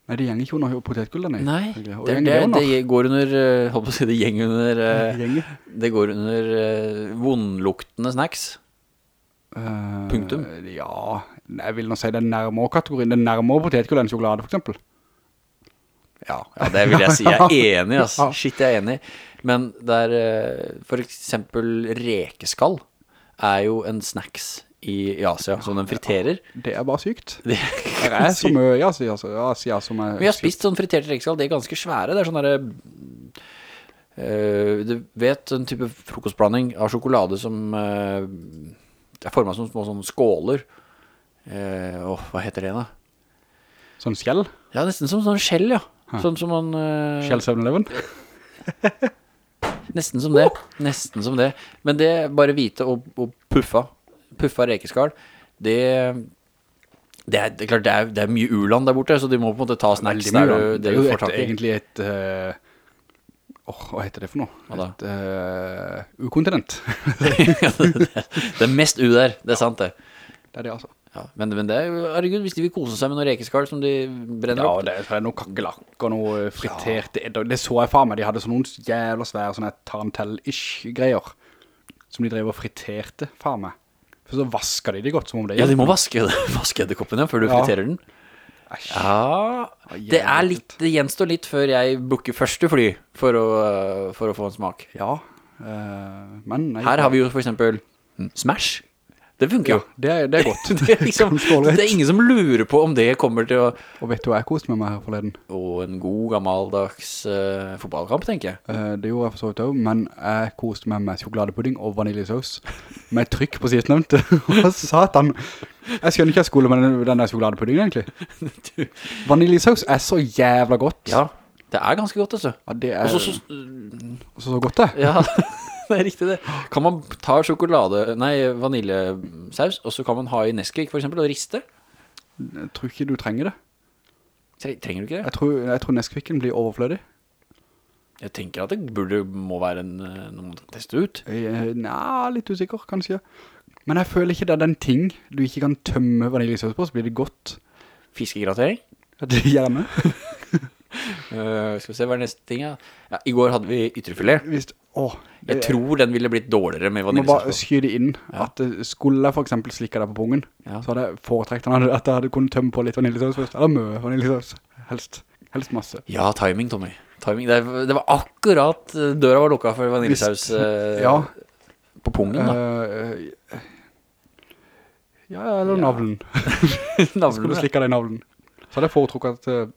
S1: Nei, det gjenger ikke under potetgull, nei.
S2: Nei, det,
S1: gjenger
S2: det,
S1: under?
S2: det går under, Håper holdt på å si det gjeng under, eh,
S1: Det gjenger.
S2: det går under eh, vondluktende snacks.
S1: Uh,
S2: Punktum.
S1: Ja, jeg vil nå si det er nærmere kategorien. det er nærmere potetgull enn sjokolade, for eksempel.
S2: Ja, ja, det vil jeg si. Jeg er enig, ass. Shit, jeg er enig. Men der, er eh, for eksempel rekeskall er jo en snacks i, i Asia, som den friterer.
S1: Det er bare sykt.
S2: Det,
S1: Det er så mye i Asia, altså, er...
S2: Vi har spist sånn friterte rekskall, det er ganske svære. Det er sånn der... Uh, Du vet en type frokostblanding av sjokolade som uh, er formet som små sånne skåler. Uh, åh, hva heter det da?
S1: Sånn skjell.
S2: Ja, nesten som sånn skjell, ja. Sånn som man eh,
S1: Skjell 7-Eleven.
S2: Nesten som det. Nesten som det. Men det bare hvite og, og puffa, puffa rekeskall, det, det, er, det er klart det er, det er mye uland der borte, så de må på en måte ta snacks der du,
S1: det
S2: det
S1: er jo et, egentlig et... eh, Åh, hva heter det for noe?
S2: Hva da?
S1: Et uh, ukontinent.
S2: det er mest u der, det er sant det.
S1: det er det, altså.
S2: Ja, men, men det er jo, herregud, hvis de vil kose seg med noen rekeskall som de brenner
S1: Ja,
S2: opp.
S1: det er, det er noe kakelakk og noe fritert. edder. Det så jeg faen meg. De hadde sånne jævla svære sånne tarantell-ish greier. Som de drev og friterte, faen meg. For så vasker de det godt, som om det
S2: Ja, de må vaske, vaske edderkoppen før du
S1: Ja.
S2: friterer den. Ja, det litt, det gjenstår litt før jeg bukker første fly for å, for å få en smak.
S1: Ja, uh, men... nei,
S2: Her har vi jo for eksempel mm, Smash. Det funker
S1: Ja,
S2: jo.
S1: det er, det er godt.
S2: Det er, liksom, det er ingen som lurer på om det kommer til å
S1: Og vet du hva jeg koste med meg her forleden?
S2: Og en god gammeldags uh, fotballkamp, tenker jeg.
S1: Uh, det gjorde jeg for så vidt også, men jeg koste meg med sjokoladepudding og vaniljesaus. Med trykk på sistnevnte. Hva satan? Jeg skjønner ikke jeg skulle med den, den der sjokoladepuddingen, egentlig. Vaniljesaus er så jævla godt.
S2: Ja, det er ganske godt, altså.
S1: Ja, det er
S2: Og så,
S1: så, godt det.
S2: ja, det er riktig det. Kan man ta sjokolade, nei, vaniljesaus, og så kan man ha i Nesquik, for eksempel, og riste?
S1: Jeg tror ikke du trenger det.
S2: Trenger du ikke det?
S1: Jeg tror, jeg tror Nesquiken blir overflødig.
S2: Jeg tenker at det burde, må være en, eh, noe man teste ut.
S1: Jeg, nei, litt usikker, kanskje. Men jeg føler ikke det er den ting du ikke kan tømme vaniljesaus på, så blir det godt.
S2: Fiskegratering.
S1: Gjerne.
S2: Eh, skal vi se, hva er neste ting, ja? ja I går hadde vi ytrefilet.
S1: Visst, åh,
S2: Jeg tror den ville blitt dårligere med
S1: Jeg må bare skyde inn at eh, skulle jeg for eksempel slikke deg på pungen,
S2: Ja.
S1: så hadde jeg foretrekt den at jeg hadde kunnet tømme på litt vaniljesaus først. Eller mø vaniljesaus, helst. Helst masse.
S2: Ja, timing, Tommy. Timing. Det, det var akkurat eh, døra var lukket for vaniljesaus eh,
S1: Ja.
S2: på pungen, da.
S1: Eh, eh, ja, eller navlen.
S2: Navlen,
S1: Skulle
S2: du
S1: slikke deg i navlen. Så hadde jeg foretrukket at, eh,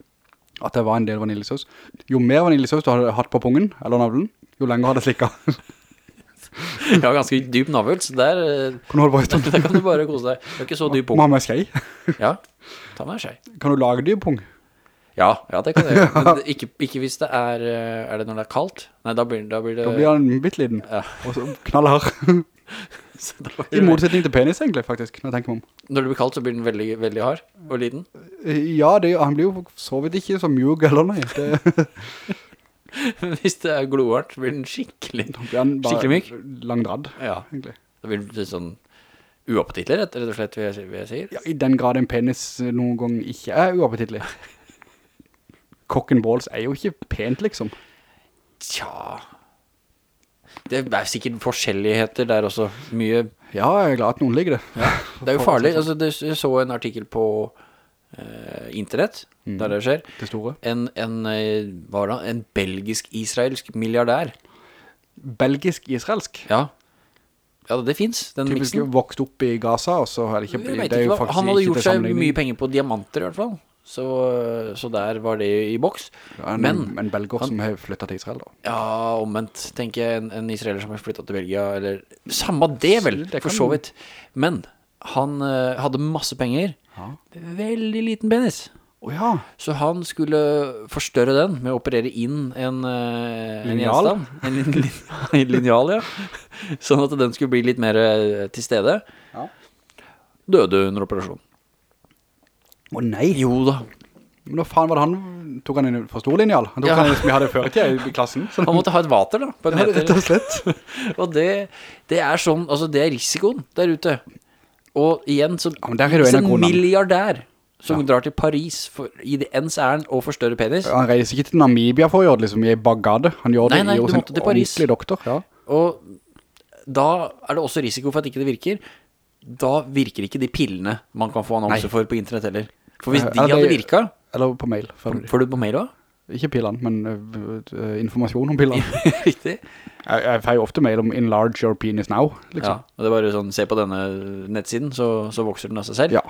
S1: at det var en del vaniljesaus. Jo mer vaniljesaus du hadde hatt på pungen, eller navlen, jo lenger hadde jeg slikket.
S2: Jeg har ganske dyp navl, så der, eh,
S1: Kan du stund?
S2: der kan du bare kose deg. Det er ikke så dyp pung.
S1: ha er skjei.
S2: Ja, ta meg en skje.
S1: Kan du lage dyp pung?
S2: Ja, ja, det kan jeg gjøre. Men ikke, ikke hvis det er eh, Er det når det er kaldt? Nei, da blir, da blir det
S1: Da blir han bitt liten.
S2: Ja.
S1: Og så knallhard.
S2: da
S1: I motsetning til penis egentlig, faktisk, når jeg tenker meg om.
S2: Når det blir kaldt, så blir den veldig, veldig hard og liten.
S1: Eh, Ja, det, han blir jo så vidt ikke så mjuk eller nei. Det,
S2: Men hvis det er glovarmt, så blir den skikkelig
S1: da blir han bare
S2: Skikkelig myk?
S1: langdradd,
S2: Ja,
S1: egentlig.
S2: det blir litt sånn uappetittlig, rett, rett og slett, vil jeg, vil jeg si.
S1: Ja, i den grad en penis noen gang ikke er uappetittlig. Cock and balls er jo ikke pent, liksom.
S2: Tja Det er sikkert forskjelligheter der også. Mye
S1: Ja, jeg er glad at noen ligger det.
S2: Det er jo farlig. Altså, det, jeg så en artikkel på eh, internett der det skjer.
S1: Det store.
S2: En, en, eh, det? en belgisk-israelsk milliardær
S1: belgisk-israelsk.
S2: Ja. Ja, det finnes, den
S1: Typisk
S2: miksen.
S1: vokst opp i Gaza, og så er det ikke, det
S2: ikke
S1: faktisk
S2: han hadde gjort seg mye penger på diamanter i hvert fall. Så, så der var det i boks.
S1: Ja, en,
S2: Men
S1: en belger
S2: han-
S1: som har flyttet til Israel da.
S2: Ja, omvendt, tenker jeg, en, en israeler som har flyttet til Belgia, eller samme det vel,
S1: Det
S2: for så vidt. Men han uh, hadde masse penger,
S1: Ja.
S2: veldig liten penis.
S1: Åja,
S2: Så han skulle forstørre den med å operere inn en, uh, en
S1: Linjal?
S2: gjenstand. En lin, lin, en linjal, ja. Sånn at den skulle bli litt mer eh, til stede.
S1: Ja.
S2: Døde under operasjon.
S1: Å nei.
S2: Jo da.
S1: Men hva faen var det han, tok han inn for stor linjal? Han tok
S2: Ja.
S1: han inn som vi hadde før i i klassen. Så
S2: Han måtte ha et vater da, på en
S1: Ja, rett og slett.
S2: Og det, det er sånn, altså det er risikoen der ute. Og igjen, så
S1: Ja, der er det en
S2: en milliardær som drar til Paris for, i det ens æren og forstørre penis,
S1: Han reiser ikke til Namibia for å gjøre det liksom i Bagdad. Han gjør
S2: Nei,
S1: det
S2: nei,
S1: i hos en
S2: til
S1: ordentlig doktor. Ja.
S2: og da er det også risiko for at ikke det virker. Da virker ikke de pillene man kan få annonser
S1: Nei.
S2: for på internett heller. For hvis de hadde virket,
S1: Eller på mail.
S2: Får du på mail også?
S1: ikke pillene, men øh, informasjon om pillene.
S2: Riktig.
S1: Jeg, jeg får jo ofte mail om enlarge your penis now,
S2: Ja,
S1: liksom.
S2: og det er bare sånn, se på denne nettsiden, så, så vokser den av seg selv.
S1: Ja.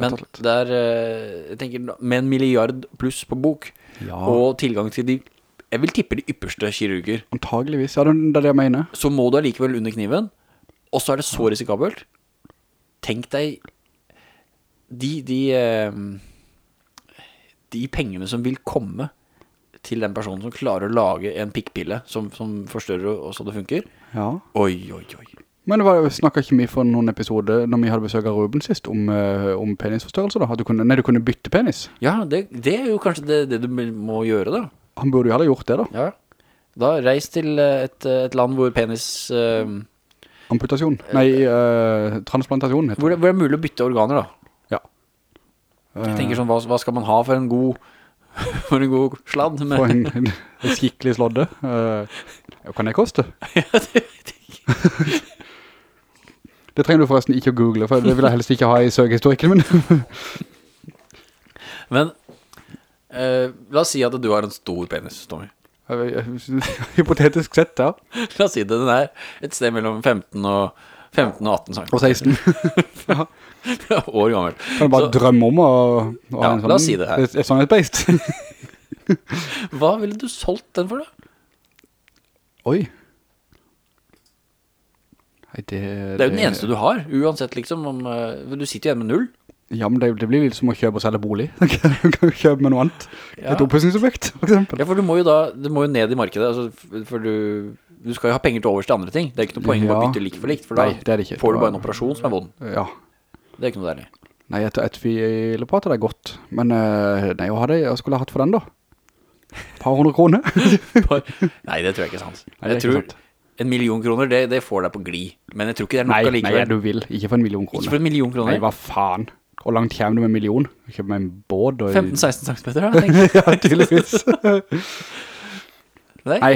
S2: Men der, er, eh, jeg tenker, med en milliard pluss på bok,
S1: Ja.
S2: og tilgang til de, jeg vil tippe de ypperste kirurger,
S1: Antageligvis, ja, det det er det jeg mener.
S2: så må du allikevel under kniven, og så er det så risikabelt. Tenk deg, de, de, eh, de pengene som vil komme til den personen som klarer å lage en pikkpille som, som forstørrer og så det funker.
S1: Ja.
S2: Oi, oi, oi.
S1: Men det var, snakket ikke vi for noen episoder når vi hadde besøk av Ruben sist om, øh, om penisforstørrelse da? Du kunne, nei, du kunne bytte penis.
S2: Ja, det, det er jo kanskje det, det du må gjøre da.
S1: Han burde jo ha gjort det da.
S2: Ja. Da reis til eh, et, et land hvor penis eh,
S1: Amputasjon. Nei, uh, transplantasjon heter det.
S2: hvor, det, hvor det er mulig å bytte organer da.
S1: Ja.
S2: Jeg tenker sånn, hva, hva skal man ha for en god For en god sladd? med-
S1: For en, en, skikkelig slådde. Uh, kan det koste?
S2: ja, det vet jeg ikke.
S1: Det trenger du forresten ikke å google, for det vil jeg helst ikke ha i søkehistorikken min.
S2: Men eh, la oss si at du har en stor penis, Tommy.
S1: Hypotetisk sett, ja.
S2: La oss si det, den er et sted mellom 15 og 15 og 18 cm.
S1: Og 16.
S2: År gammel.
S1: Kan du bare
S2: Så-
S1: drømme om å, å
S2: Ja,
S1: ha en sånn,
S2: la oss si det her.
S1: Et, et sånn.
S2: Hva ville du solgt den for da?
S1: Oi. Nei, det...
S2: Det er jo den eneste du har, uansett liksom om, eh, Du sitter jo igjen med null.
S1: Ja, men det, det blir litt som å kjøpe og selge bolig. Du kan jo kjøpe med noe annet.
S2: Ja.
S1: Et oppussingsobjekt, for eksempel.
S2: Ja, for du må jo da, du må jo ned i markedet, altså, for du, du skal jo ha penger til overs til andre ting. Det er ikke noe poeng å
S1: Ja.
S2: bytte lik for likt, for da
S1: Nei, det det
S2: får du bare en operasjon som er vond.
S1: Ja.
S2: Det er ikke noe deilig.
S1: Nei, et, et fileprat er det godt. Men eh, nei, hva hadde jeg, skulle jeg hatt for den da? Par hundre kroner?
S2: Nei, det tror jeg ikke er sant.
S1: Nei, det er
S2: jeg tror
S1: sant.
S2: en million kroner, det, det får deg på gli. Men jeg tror ikke det er nok
S1: Nei, nei, du vil. Ikke for en million kroner.
S2: Ikke for en million
S1: Nei, hva faen? Hvor langt kommer du med en million? Kjøper meg en båd? og...
S2: 15-16 centimeter, da, tenker jeg.
S1: ja, tydeligvis.
S2: Nei.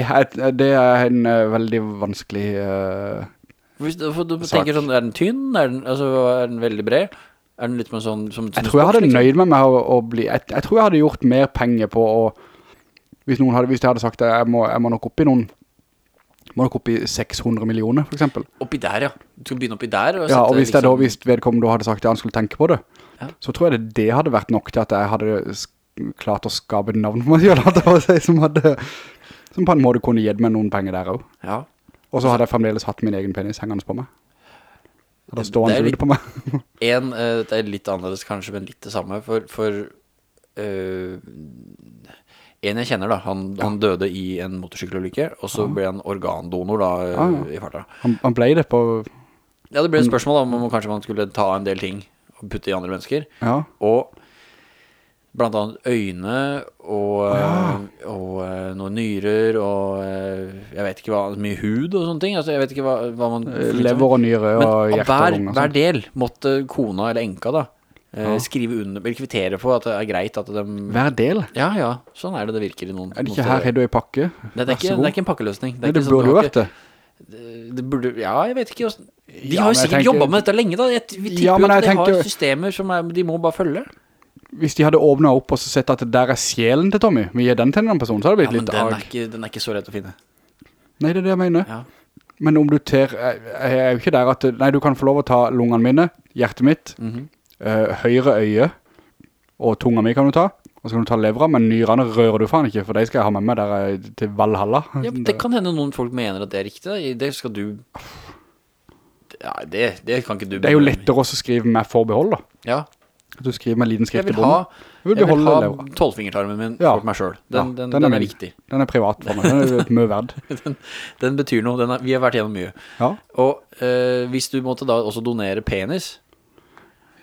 S1: Det er en eh, veldig vanskelig... uh,
S2: Hvis du, du tenker sånn, er den tynn? Er den, altså, er den veldig bred? Er den litt med sånn som, som
S1: jeg tror jeg hadde
S2: liksom?
S1: nøyd med meg å, å bli... Jeg, jeg tror jeg hadde gjort mer penger på å... Hvis noen hadde, hvis jeg hadde sagt at jeg må, jeg må nok opp i noen... Må nok opp i 600 millioner, for eksempel.
S2: Oppi der, ja. Du skal begynne oppi der. Og
S1: Ja, og hvis liksom... da, hvis vedkommende hadde sagt at han skulle tenke på det,
S2: Ja.
S1: så tror jeg det, det hadde vært nok til at jeg hadde klart å skabe navn for meg selv, som hadde, som på en måte kunne gitt meg noen penger der også.
S2: Ja.
S1: Og så hadde jeg fremdeles hatt min egen penis hengende på meg. Da står han
S2: litt-
S1: på meg.
S2: En, eh, det er litt annerledes kanskje, men litt det samme, for, for eh, en jeg kjenner da, han, han døde i en motorsykkelulykke, og så ble han organdonor da, eh,
S1: ja.
S2: i farta.
S1: Han, han ble det på...
S2: Ja, det ble et spørsmål da, om om kanskje man skulle ta en del ting og putte i andre mennesker,
S1: Ja,
S2: og blant annet øyne og, ja. og og noen nyrer og eh, jeg vet ikke hva, mye hud og sånne ting, altså jeg vet ikke hva, hva man...
S1: lever og nyre og
S2: hjertelunger.
S1: hjerte og
S2: hver, hver
S1: sånn.
S2: del måtte kona eller enka da eh,
S1: Ja.
S2: skrive under, eller kvittere på at det er greit at de...
S1: Hver del?
S2: Ja, ja, sånn er det det virker i noen
S1: Er det ikke her har du i pakke?
S2: Det, er ikke, det er ikke en pakkeløsning.
S1: Nei, det
S2: sånn-
S1: burde jo vært det.
S2: Det burde, ja, jeg vet ikke hvordan De
S1: Ja,
S2: har jo sikkert
S1: tenker-
S2: jobbet med dette lenge da jeg, Vi tipper
S1: Ja,
S2: at
S1: de
S2: de har systemer som er, de må bare følge
S1: Hvis de hadde åpnet opp og så sett at der er sjelen til Tommy, vi gir den til en person, så hadde det
S2: Ja,
S1: blitt
S2: men
S1: litt
S2: den er,
S1: arg.
S2: ikke, den er ikke så rett å finne
S1: Nei, det er det jeg mener.
S2: Ja.
S1: Men om du ter, jeg, jeg er jo ikke der at, nei, du kan få lov å ta lungene mine, hjertet mitt,
S2: mm
S1: eh, høyre øye, og tunga mi kan du ta, og så kan du ta levra, men nyrene rører du faen ikke, for de skal jeg ha med meg der til Valhalla.
S2: ja, det kan hende noen folk mener at det er riktig. Det skal du... Ja, det, det kan ikke du...
S1: Det er jo lettere også å skrive med forbehold da.
S2: Ja,
S1: du skriver med liten skrift i bunnen. Jeg vil
S2: jeg vil ha tolvfingertarmen min
S1: Ja.
S2: for meg selv. Den,
S1: Ja,
S2: den,
S1: den
S2: den,
S1: er min.
S2: viktig.
S1: Den er privat for meg, den er mye verd.
S2: Den, betyr noe. Den er, vi har vært gjennom mye.
S1: Ja,
S2: Og øh, hvis du måtte da også donere penis,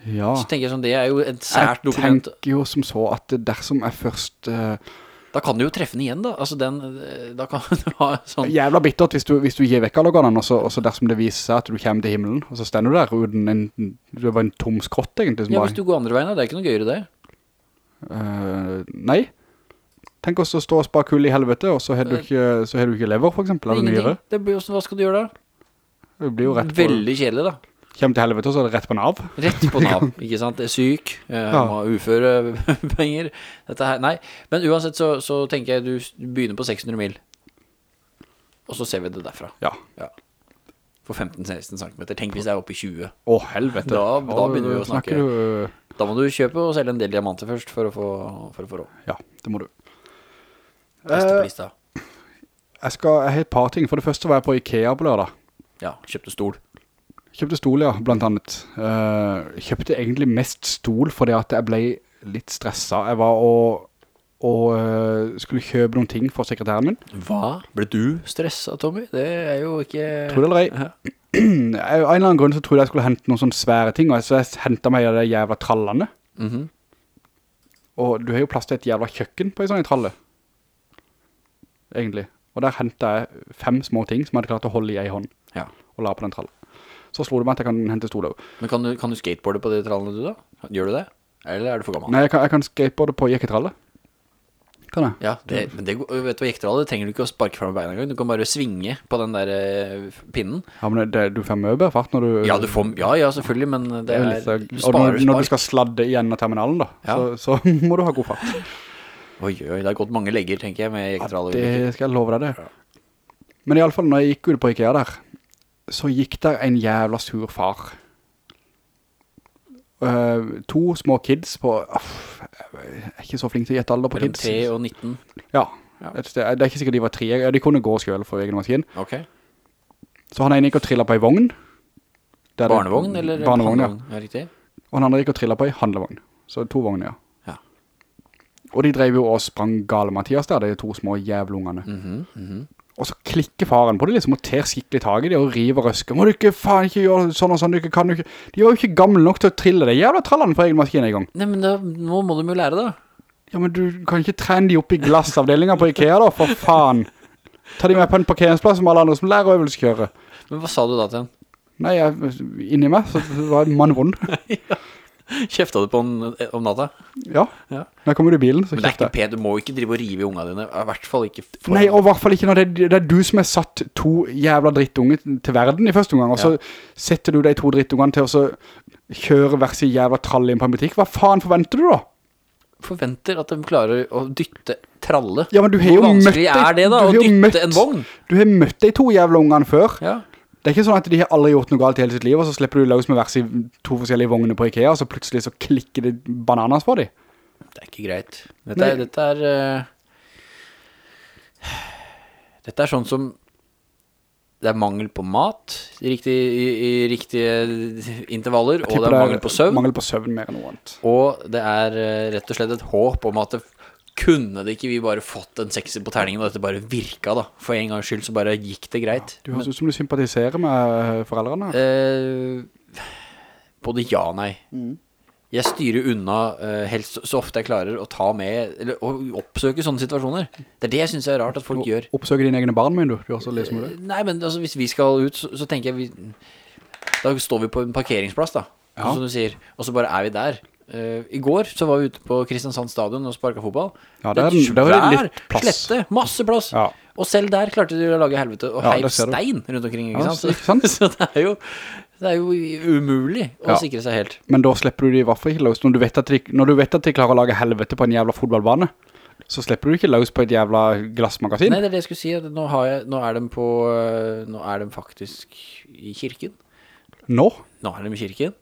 S1: ja.
S2: så tenker jeg sånn, det er jo et sært
S1: Jeg
S2: dokument.
S1: tenker jo som så at dersom jeg først... Uh,
S2: Da kan du jo treffe den igjen da. Altså den, eh, da kan du ha sånn...
S1: Jævla bittert hvis du, hvis du gir vekk alle organene, og så, og så dersom det viser seg at du kommer til himmelen, og så stender du der uden en, det var en tom skrott egentlig.
S2: Ja,
S1: bare,
S2: hvis du går andre veien, da, det er ikke noe gøyere det.
S1: Uh, nei. Tenk også å stå og spare kull i helvete, og så har du ikke, så har du ikke lever, for eksempel, eller
S2: nyere. Det blir jo sånn, hva skal du gjøre da?
S1: Det blir jo rett på,
S2: Veldig kjedelig da.
S1: Kommer til helvete, så er det rett på nav.
S2: Rett på Nav, ikke sant? Det er syk, eh,
S1: Ja.
S2: må ha uføre penger. Dette her, nei. Men uansett så, så tenker jeg du begynner på 600 mil. Og så ser vi det derfra.
S1: Ja.
S2: Ja. For 15-16 cm. Tenk hvis jeg er oppe i 20.
S1: Å, helvete.
S2: Da- da begynner vi å snakke.
S1: Du...
S2: Da må du kjøpe og selge en del diamanter først for å få, for å få råd.
S1: Ja, det må du.
S2: Beste pris da.
S1: Jeg skal, jeg har et par ting. For det første var jeg på Ikea på lørdag.
S2: Ja, kjøpte stol.
S1: Kjøpte stol, ja, blant annet. Uh, kjøpte egentlig mest stol fordi at jeg ble litt stresset. Jeg var og, og uh, skulle kjøpe noen ting for sekretæren min.
S2: Hva? Ble du stresset, Tommy? Det er jo ikke...
S1: Tror det eller ei.
S2: Ja.
S1: Av en eller annen grunn så trodde jeg skulle hente noen sånne svære ting, og så jeg hentet meg av de jævla trallene.
S2: Mhm.
S1: Og du har jo plass til et jævla kjøkken på en sånn tralle. Egentlig. Og der hentet jeg fem små ting som jeg hadde klart å holde i en hånd,
S2: Ja.
S1: og la på den trallen. Så slo det meg at jeg kan hente stol.
S2: Men kan du, kan du skateboarde på de trallene du da? Gjør du det? Eller er du for gammel?
S1: Nei, jeg kan, jeg kan skateboarde på jekketralle. Kan jeg?
S2: Ja, det, men det, vet du hva jekketralle, det trenger du ikke å sparke frem beina beina engang. Du kan bare svinge på den der eh, pinnen.
S1: Ja, men det, du får mye fart når du...
S2: Ja, du får, ja, ja, selvfølgelig, men det
S1: er
S2: er,
S1: litt,
S2: du
S1: og når, når du skal sladde igjen av terminalen da,
S2: Ja.
S1: så, så må du ha god fart.
S2: Oi, oi, det har gått mange legger, tenker jeg, med jekketralle.
S1: Det skal jeg love deg det. Men i alle fall, når jeg gikk ut på Ikea der, så gikk der en jævla sur far. Uh, to små kids på, uh, jeg er ikke så flink til å gjette alder på
S2: Mellom
S1: kids.
S2: 3 og 19.
S1: Ja,
S2: Ja.
S1: Det, det er ikke sikkert de var tre, ja, de kunne gå selv for egen maskin.
S2: Ok.
S1: Så han ene gikk og trillet på en vogn. Barnevogn, det-
S2: eller?
S1: Barnevogn, ja.
S2: Ja, riktig.
S1: Og han andre gikk og trillet på en handlevogn. Så to vogner, ja. Og de drev jo og sprang gale Mathias der, de to små jævlungene.
S2: Mhm, mhm.
S1: Og så klikker faren på det liksom, og ter skikkelig tag i det, og river røsken. Må du ikke faen ikke gjøre sånn og sånn, du ikke kan du ikke. De var jo ikke gamle nok til å trille det jævla trallene for egen maskin i gang.
S2: Nei, men da, nå må de jo lære da.
S1: Ja, men du kan ikke trene de opp i glassavdelingen på Ikea da, for faen. Ta de med på en parkeringsplass som alle andre som lærer øvelseskjøre.
S2: Men hva sa du da til han?
S1: Nei, jeg, inni meg, så var mann vond.
S2: Kjefta du på han eh, om natta?
S1: Ja,
S2: Ja.
S1: når jeg kommer ut i bilen, så
S2: Men det er ikke pent, du må ikke drive og rive i unga dine. I hvert fall ikke
S1: Nei, og i hvert fall ikke når det, det er du som har satt to jævla drittunge til verden i første omgang, og så
S2: Ja.
S1: setter du de to drittungene til å kjøre hver sin jævla tralle inn på en butikk. Hva faen forventer du da?
S2: forventer at de klarer å dytte tralle.
S1: Ja, men du har jo
S2: Hvor vanskelig er det da, å dytte
S1: møtt-
S2: en vogn?
S1: Du har møtt de to jævla ungene før.
S2: Ja.
S1: Det er ikke sånn at de har aldri gjort noe galt i hele sitt liv, og så slipper du løs med vers i to forskjellige vogner på Ikea, og så plutselig så klikker det bananas for dem.
S2: Det er ikke greit. Dette er, dette er uh, Dette er sånn som Det er mangel på mat i, riktige, i, i riktige intervaller, og det er mangel på søvn.
S1: Mangel på søvn mer enn noe annet.
S2: Og det er uh, rett og slett et håp om at det, kunne det ikke vi bare fått en sekser på terningen, og dette bare virka da. For en gangs skyld så bare gikk det greit.
S1: Du høres ut som du sympatiserer med eh, foreldrene.
S2: Eh, både ja og nei.
S1: Mm.
S2: Jeg styrer unna eh, helst så ofte jeg klarer å ta med, eller å oppsøke sånne situasjoner. Det er det jeg synes er rart at folk gjør.
S1: Oppsøker dine egne barn, mener du? Du også med det.
S2: Nei, men altså, hvis vi skal ut, så, så tenker jeg vi, Da står vi på en parkeringsplass da
S1: Ja.
S2: Som du sier Og så bare er vi der Eh, I går så var vi ute på Kristiansand stadion Og sparket fotball
S1: Ja,
S2: Det
S1: det
S2: var
S1: litt plass.
S2: slette, masse plass
S1: Ja.
S2: Og selv der klarte de å lage helvete Og
S1: Ja,
S2: heiv
S1: du.
S2: stein rundt omkring ikke
S1: Ja,
S2: sant?
S1: sant?
S2: Så, så det er jo Det er jo umulig å
S1: Ja.
S2: sikre seg helt
S1: Men da slipper du de i hvert fall ikke løs. Når du, de, når du vet at de klarer å lage helvete på en jævla fotballbane, så slipper du ikke løs på et jævla glassmagasin.
S2: Nei, det er det jeg skulle si. Nå, har jeg, nå er de på øh, Nå er de faktisk i kirken.
S1: Nå?
S2: Nå er de i kirken.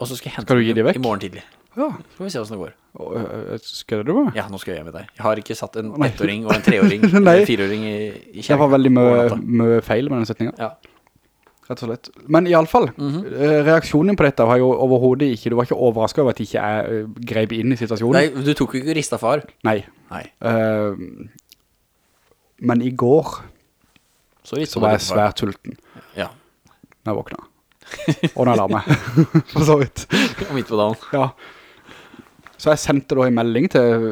S2: Og så skal jeg hente
S1: Skal du
S2: dem i morgen tidlig.
S1: Ja.
S2: Så får vi se hvordan det går.
S1: Og, øh, Skal du med?
S2: Ja, nå skal jeg med deg. Jeg har ikke satt en ettåring og en treåring eller en fireåring i, i
S1: Det var veldig mye,
S2: over
S1: mye feil med den setningen.
S2: Ja.
S1: Rett og slett. Men i alle fall, eh, reaksjonen på dette var jo overhovedet ikke, du var ikke overrasket over at ikke jeg eh, grep inn i situasjonen.
S2: Nei, du tok jo ikke rista far.
S1: Nei.
S2: Nei.
S1: Uh, men i går
S2: Så,
S1: så var jeg svært sulten
S2: Ja.
S1: når jeg våkna. Og når jeg la meg. For så vidt.
S2: Og midt på dagen.
S1: Ja. Så jeg sendte da en melding til,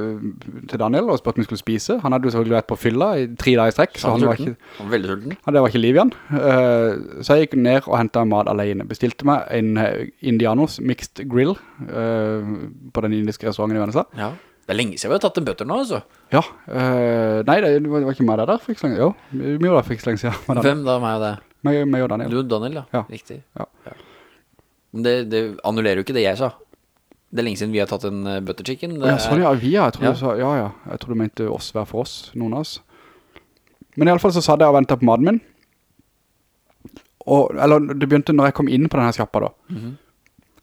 S1: til Daniel og spurte om vi skulle spise. Han hadde jo selvfølgelig vært på fylla i tre dager i strekk, så han var ikke,
S2: Han var veldig sulten.
S1: ja, det var ikke liv igjen. Uh, så jeg gikk ned og hentet mat alene. Bestilte meg en eh, Indianos Mixed Grill uh, på den indiske restauranten i Vennesla.
S2: Ja. Det er lenge siden vi har tatt en bøtter nå, altså.
S1: Ja, Uh, nei, det var, det ikke meg der for ikke så lenge. Jo, vi var der for ikke så lenge siden.
S2: Hvem da, meg og det?
S1: Meg, meg og Daniel.
S2: Du og Daniel, da.
S1: Ja.
S2: Riktig.
S1: Ja.
S2: Men det, det annullerer jo ikke det jeg sa. Det er lenge siden vi har tatt en uh, butter chicken. Det
S1: ja, sånn ja, vi har. jeg
S2: Ja.
S1: ja, ja, jeg tror du mente oss hver for oss, noen av oss. Men i alle fall så satt jeg og ventet på maten min. Og, eller det begynte når jeg kom inn på denne skappa da.
S2: Mhm.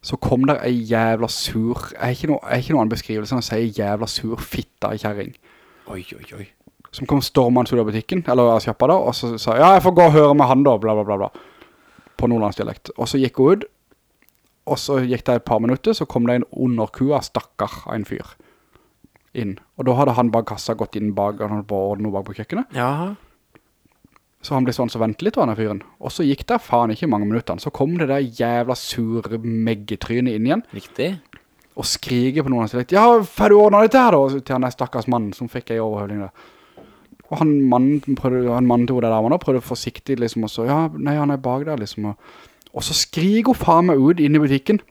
S1: Så kom der en jævla sur, jeg er ikke er ikke noen beskrivelse enn å si jævla sur fitta i kjæring.
S2: Oi, oi, oi.
S1: Som kom stormende ut av butikken, eller skappa da, og så sa jeg, ja, jeg får gå og høre med han da, bla bla bla bla. På nordlandsdialekt. Og så gikk hun ut, og så gikk det et par minutter, så kom det en underkua stakkar av en fyr inn. Og da hadde han bak kassa gått inn bak, han hadde på ordnet noe bak på kjøkkenet.
S2: Jaha.
S1: Så han ble sånn så vente litt var denne fyren. Og så gikk det faen ikke mange minutter, Så kom det der jævla sure meggetrynet inn igjen,
S2: Riktig.
S1: og skriger på noen og sier, Ja, får du ordnet dette her da? Til han der stakkars mannen som fikk ei overhøvling der. Og han mannen, prøvde, han mannen til hun der da, prøvde forsiktig liksom, og så, ja, nei, han er bak der liksom. Og, og så skriker hun faen meg ut inn i butikken.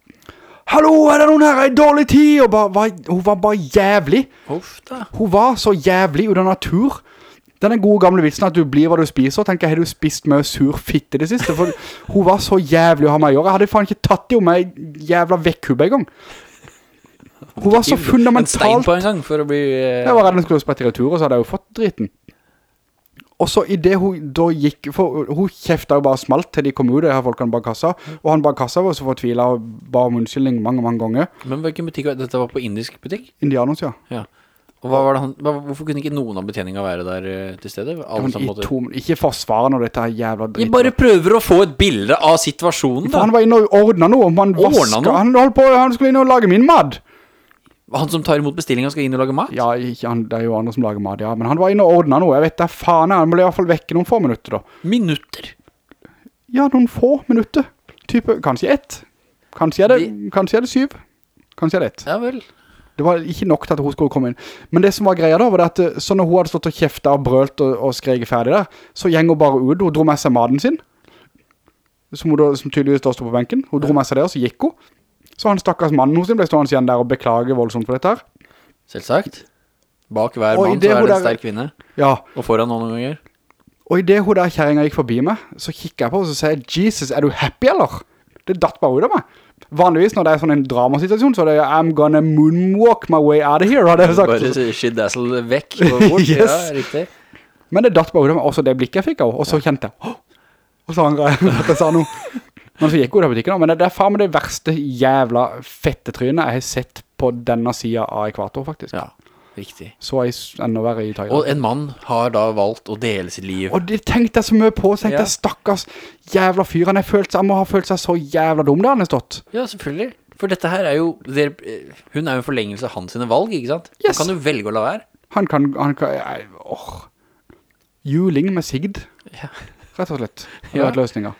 S1: Hallo, er det noen her En dårlig tid? Og bare, var, hun var bare jævlig.
S2: Ofte.
S1: Hun var så jævlig ut av natur. Den gode gamle vitsen at du blir hva du spiser, tenker jeg, har du spist med sur fitte det siste? For hun var så jævlig å ha med å gjøre. Jeg hadde faen ikke tatt det om jeg jævla vekkhubbe en gang. Hun var så fundamentalt...
S2: En stein på en gang for å bli... Uh...
S1: jeg var redd hun skulle sprette i retur, og så hadde jeg jo fått driten. Og så i det hun da gikk, for hun kjeftet jo bare smalt til de kom ut, de her folkene bak kassa, og han bak kassa var så fortvilet og ba om unnskyldning mange, mange ganger.
S2: Men hvilken butikk var det? dette? var på indisk butikk?
S1: Indianos, ja.
S2: Ja. Og hva var det han... Hvorfor kunne ikke noen av betjeninga være der eh, til stede?
S1: Ja,
S2: Alle
S1: men i
S2: måtte...
S1: to, ikke forsvare når dette er jævla dritt.
S2: Jeg bare prøver å få et bilde av situasjonen
S1: For
S2: da.
S1: han var inne og ordnet noe, om han vasket, han på, han skulle inn og lage min mat.
S2: Han som tar imot bestillingen skal inn og lage mat?
S1: Ja, han, det er jo andre som lager mat, ja, men han var inne og ordnet noe, jeg vet det, faen, han ble i hvert fall vekke noen få minutter da.
S2: Minutter.
S1: Ja, noen få minutter. Type, kanskje ett. Kanskje er det, kanskje er det syv. Kanskje er det ett.
S2: Ja vel.
S1: Det var ikke nok til at hun skulle komme inn. Men det som var greia da, var at eh, så når hun hadde stått og kjeftet og brølt og, og skreget ferdig der, så gjeng hun bare ut, hun dro med seg maten sin, som, hun som tydeligvis da stod på benken. Hun dro med seg det, og så gikk hun. Så han stakkars mannen hos sin ble stående igjen der og beklage voldsomt for dette her.
S2: Selvsagt. Bak hver mann så er det en sterk kvinne.
S1: Ja,
S2: Og foran noen ganger.
S1: og i det hun der kjæringen gikk forbi meg, så kikker jeg på og så sier jeg, Jesus, er du happy eller? Det datt bare ut av meg. Vanligvis når det er sånn en dramasituasjon, så er det I'm gonna moonwalk my way out of here, hadde jeg sagt.
S2: Bare shidazzle vekk og bort.
S1: Yes.
S2: Ja, riktig.
S1: Men det datt bare ut av meg, også det blikket jeg fikk av henne, og så kjente jeg, «Åh!» og så angret jeg at jeg sa noe. Men så gikk hun i butikken men det, det er faen med det verste jævla fettetrynet jeg har sett på denne siden av ekvator, faktisk.
S2: Ja, riktig.
S1: Så jeg enda verre i
S2: Og en mann har da valgt å dele sitt liv.
S1: Og det tenkte jeg så mye på, tenkte jeg, Ja. stakkars jævla fyr, han, han må ha følt seg så jævla dum da han har stått.
S2: Ja, selvfølgelig. For dette her er jo dere, eh, Hun er jo en forlengelse av hans sine valg, ikke sant?
S1: Yes.
S2: Han kan jo velge å la være.
S1: Han kan, han kan, åh, juling med sigd,
S2: Ja.
S1: rett og slett, det
S2: Ja.
S1: har vært løsninger.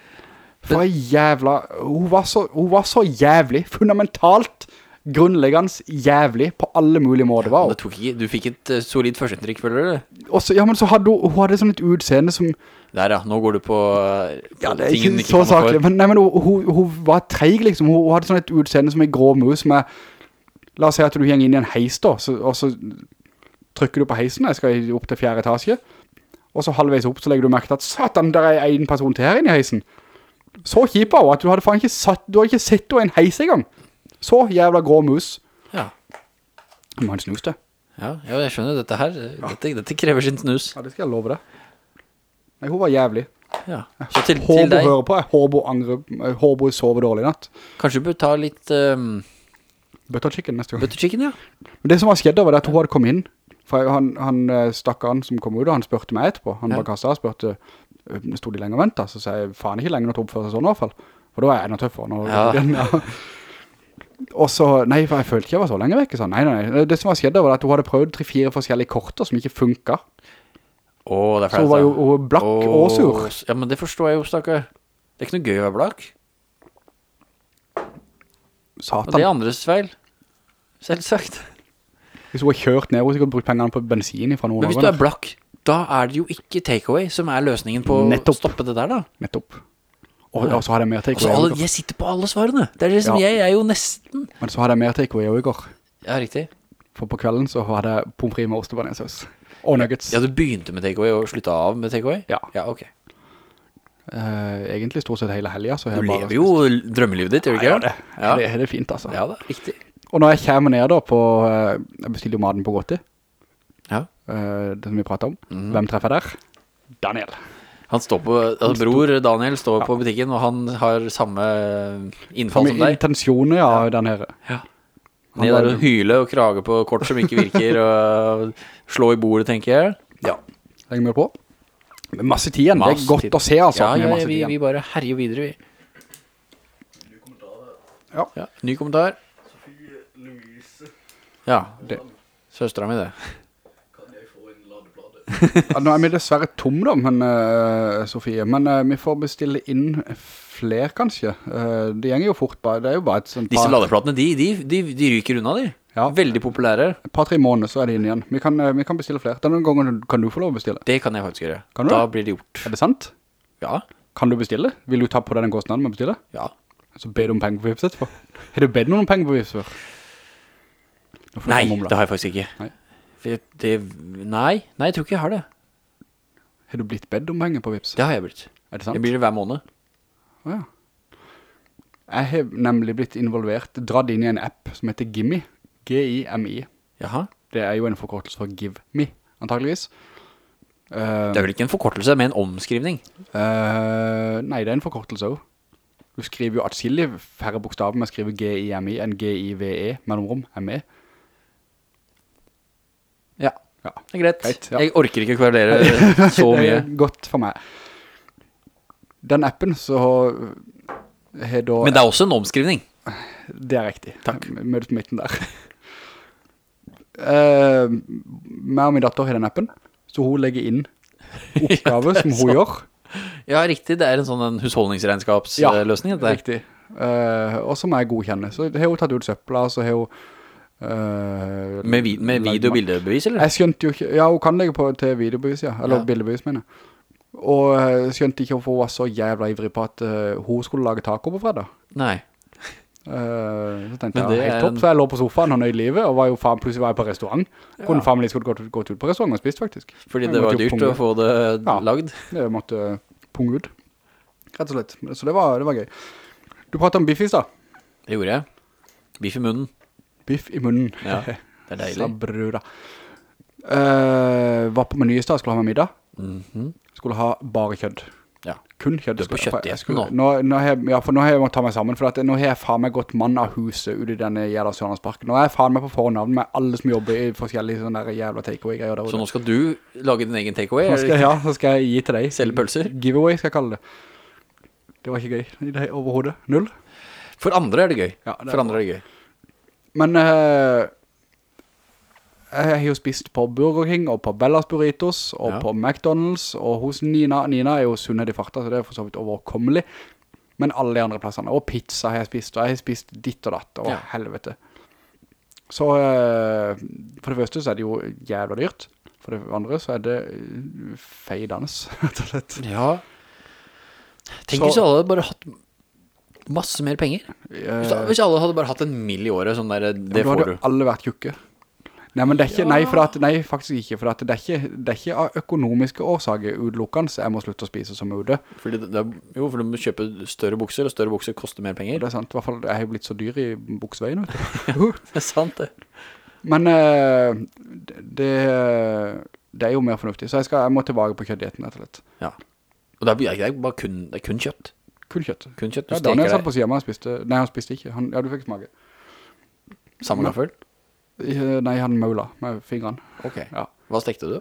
S1: For jævla, hun var, så, hun var så jævlig, fundamentalt, grunnleggende jævlig på alle mulige måter, var hun.
S2: ikke, du fikk et uh, solid førsteinntrykk, føler du?
S1: Og så, ja, men så hadde hun, hun hadde sånn et utseende som,
S2: Der ja, nå går du på, på
S1: ja, det er ikke
S2: ikke
S1: så saklig, men, nei, men hun, hun, hun var treig liksom, hun hadde sånn et utseende som en grå mus med, la oss si at du gjenger inn i en heis da, så, og så trykker du på heisen, jeg skal opp til fjerde etasje, og så halvveis opp så legger du merke til at, satan, der er en person til her inne i heisen. Så kjipa av at du hadde faen ikke satt, du hadde ikke sett henne i en heis engang. Så jævla grå mus.
S2: Ja,
S1: Må han snus det?
S2: Ja, ja, jeg skjønner dette her. Dette, dette krever sin snus.
S1: Ja, det skal jeg love deg. Nei, hun var jævlig.
S2: Ja. Så til, til deg,
S1: hører på, jeg jeg håper hun sover dårlig i natt.
S2: kanskje du bør ta litt um,
S1: Butter chicken neste gang.
S2: butter chicken, ja.
S1: Men det som var skjedd da, var at hun hadde kommet inn. For han, han eh, stakkaren som kom ut, og han spurte meg etterpå. Han
S2: Ja.
S1: bare kastet og spurte, stod de lenge og ventet? Så sa jeg, faen ikke lenge til å oppføre seg sånn i hvert fall. For da var jeg enda tøffere. Når
S2: Ja.
S1: den, ja. Og så, nei, for jeg følte ikke jeg var så lenge vekk. Sånn. Nei, nei, nei. Det som var skjedd var at hun hadde prøvd tre-fire forskjellige korter som ikke funket.
S2: Åh, det er
S1: Så hun var jo hun blakk
S2: Åh,
S1: og sur.
S2: Ja, men det forstår jeg jo, stakke. Det er ikke noe gøy å være blakk. Og det er andres feil. Selvsagt.
S1: Hvis hun har kjørt ned, hun har sikkert brukt pengene på bensin fra noen
S2: Men hvis du er blakk, da er det jo ikke takeaway som er løsningen på
S1: Nettopp.
S2: å stoppe det der, da.
S1: Nettopp. Og, og så har jeg mer takeaway
S2: alle, jeg sitter på alle svarene. Det er det som
S1: Ja.
S2: jeg er jo nesten.
S1: Men så hadde jeg mer takeaway i går.
S2: Ja, riktig.
S1: For på kvelden så hadde jeg pomfri med ost og nuggets.
S2: Ja, du begynte med takeaway og sluttet av med takeaway?
S1: Ja.
S2: Ja, ok.
S1: Uh, egentlig stort sett hele helgen, så
S2: Du
S1: jeg
S2: lever jo drømmelivet ditt, gjør du
S1: Ja, det,
S2: Ja.
S1: det, det er fint altså.
S2: Ja da, riktig.
S1: Og når jeg kommer ned da på, eh, jeg bestiller jo maten på Gotti, det som vi pratet om.
S2: Mhm.
S1: Hvem treffer der? Daniel.
S2: Han står på, altså bror Daniel står på butikken, og han har samme innfall som deg.
S1: intensjoner, ja, den her.
S2: Ja.
S1: Han
S2: Ned der og hyle og krage på kort som ikke virker, og slå i bordet, tenker jeg.
S1: Ja. Legger vi på. Med masse tid igjen. det er godt
S2: tid.
S1: å se altså.
S2: Ja, ja,
S1: ja,
S2: vi, vi bare herjer videre, vi.
S1: Ja.
S2: Ny kommentar. Ja,
S1: Det.
S2: min mi det.
S1: Ja, nå er vi dessverre tom da, men, uh, Sofie. Men uh, vi får bestille inn flere, kanskje. Uh, det gjenger jo fort bare. Det er jo bare et sånt
S2: Disse ladeplatene, de, de, de, de ryker unna, de.
S1: Ja.
S2: Veldig populære.
S1: et par-tre måneder, så er de inn igjen. Vi kan, vi kan bestille flere. Denne gangen kan du få lov å bestille.
S2: Det kan jeg faktisk gjøre.
S1: Kan du
S2: da
S1: det?
S2: blir det gjort.
S1: Er det sant?
S2: Ja,
S1: Kan du bestille? Vil du ta på deg den kostnaden med å bestille?
S2: ja.
S1: Så ber du om penger på Vipps etterpå. Har du bedt noen penger på Vipps før? Du
S2: Nei, det har jeg faktisk ikke.
S1: Nei.
S2: For det, nei, nei, jeg tror ikke jeg har det.
S1: Har du blitt bedt om penger på Vipps?
S2: Det har jeg blitt.
S1: Er det sant?
S2: Jeg blir det hver måned.
S1: Åja. ja. Jeg har nemlig blitt involvert, dratt inn i en app som heter Gimme. G-I-M-I.
S2: Jaha.
S1: Det er jo en forkortelse for Give Me, antageligvis. Uh,
S2: Det er vel ikke en forkortelse, men en omskrivning.
S1: Uh, nei, det er en forkortelse også. Du skriver jo atskillig færre bokstaver med å skrive G-I-M-I enn G-I-V-E mellomrom, M-E.
S2: Ja,
S1: Ja.
S2: det er greit.
S1: Greit, ja.
S2: Jeg orker ikke kvalitere så
S1: Det
S2: mye.
S1: er godt for meg. Den appen så har da...
S2: Men det er også en omskrivning.
S1: Det er riktig.
S2: Takk.
S1: Møtet på midten der. uh, meg og min datter har den appen, så hun legger inn oppgaver som hun gjør.
S2: Ja, riktig. Det er en sånn husholdningsregnskapsløsning. Ja,
S1: riktig. Uh, og som jeg godkjenner. Så har hun tatt ut søpla, så har hun... eh,
S2: med, vi, med bildebevis, eller?
S1: Jeg skjønte jo ikke... Ja, hun kan legge på til videobevis, ja. Eller
S2: Ja.
S1: bildebevis, mener jeg. Og jeg skjønte ikke hvorfor hun var så jævla ivrig på at uh, hun skulle lage taco på fredag.
S2: Nei.
S1: Uh, så tenkte
S2: det
S1: jeg, helt topp,
S2: en-
S1: så jeg lå på sofaen og nøyd livet, og var jo faen, plutselig var jeg på restaurant. Kunne faen skulle gått, gått ut på restaurant og spist, faktisk.
S2: Fordi det var dyrt å få det
S1: Ja.
S2: lagd.
S1: Jeg måtte punge ut. Rett og slett. Så det var, det var gøy. Du pratet om biffis da.
S2: Det gjorde jeg. Biff i munnen.
S1: Biff i munnen.
S2: Ja, det er deilig.
S1: Sa brura. Eh, var på meny i sted, skulle ha med middag.
S2: Mhm.
S1: Skulle ha bare kjødd.
S2: Ja.
S1: Kun kjødd.
S2: Du er på kjøttdietten nå.
S1: nå. nå har ja, for nå har jeg måttet ta meg sammen, for at nå har jeg faen meg gått mann av huset ut i denne jævla Sørlandsparken. Nå er jeg faen meg på fornavn med alle som jobber i forskjellige sånne der jævla takeaway-greier.
S2: Så nå skal du lage din egen takeaway?
S1: Ja, så skal jeg gi til deg.
S2: Selge pølser?
S1: Giveaway skal jeg kalle det. Det var ikke gøy i det overhodet. Null.
S2: For andre er det gøy.
S1: Ja, det er
S2: For andre er det gøy.
S1: Men uh, jeg har jo spist på Burger King og på Bellas Burritos og
S2: Ja.
S1: på McDonalds og hos Nina. Nina er jo sunnet i farta, så det er for så vidt overkommelig. Men alle de andre plassene, og pizza har jeg spist, og jeg har spist ditt og datt, og
S2: Ja.
S1: helvete. Så uh, for det første så er det jo jævla dyrt. For det andre så er det eh, feidende, rett og slett.
S2: Ja. Tenk
S1: Så-
S2: hvis alle bare hatt masse mer penger.
S1: Eh,
S2: Hvis, hvis alle hadde bare hatt en mill i året, sånn der, det
S1: da
S2: får
S1: hadde
S2: du.
S1: jo alle vært tjukke. Nei, men det er ikke, nei, for at, nei, faktisk ikke, for det er ikke, det er ikke av økonomiske årsaker utelukkende så jeg må slutte å spise som ude.
S2: Fordi det, det er, jo, for du må kjøpe større bukser, og større bukser koster mer penger.
S1: Det er sant, i hvert fall, jeg har jo blitt så dyr i buksveien, vet du.
S2: Det er sant det.
S1: Men uh, det, det er jo mer fornuftig, så jeg, skal, jeg må tilbake på kjøttdietten etter litt.
S2: Ja. Og det er, det er bare kun, det er kun kjøtt.
S1: Kun kjøtt.
S2: Kun kjøtt. Du
S1: Ja, Daniel satt på siden, men han spiste, nei han spiste ikke. Han, ja, du fikk smake.
S2: samme gaffel.
S1: Nei, han maula med fingrene.
S2: Ok.
S1: Ja.
S2: Hva stekte du?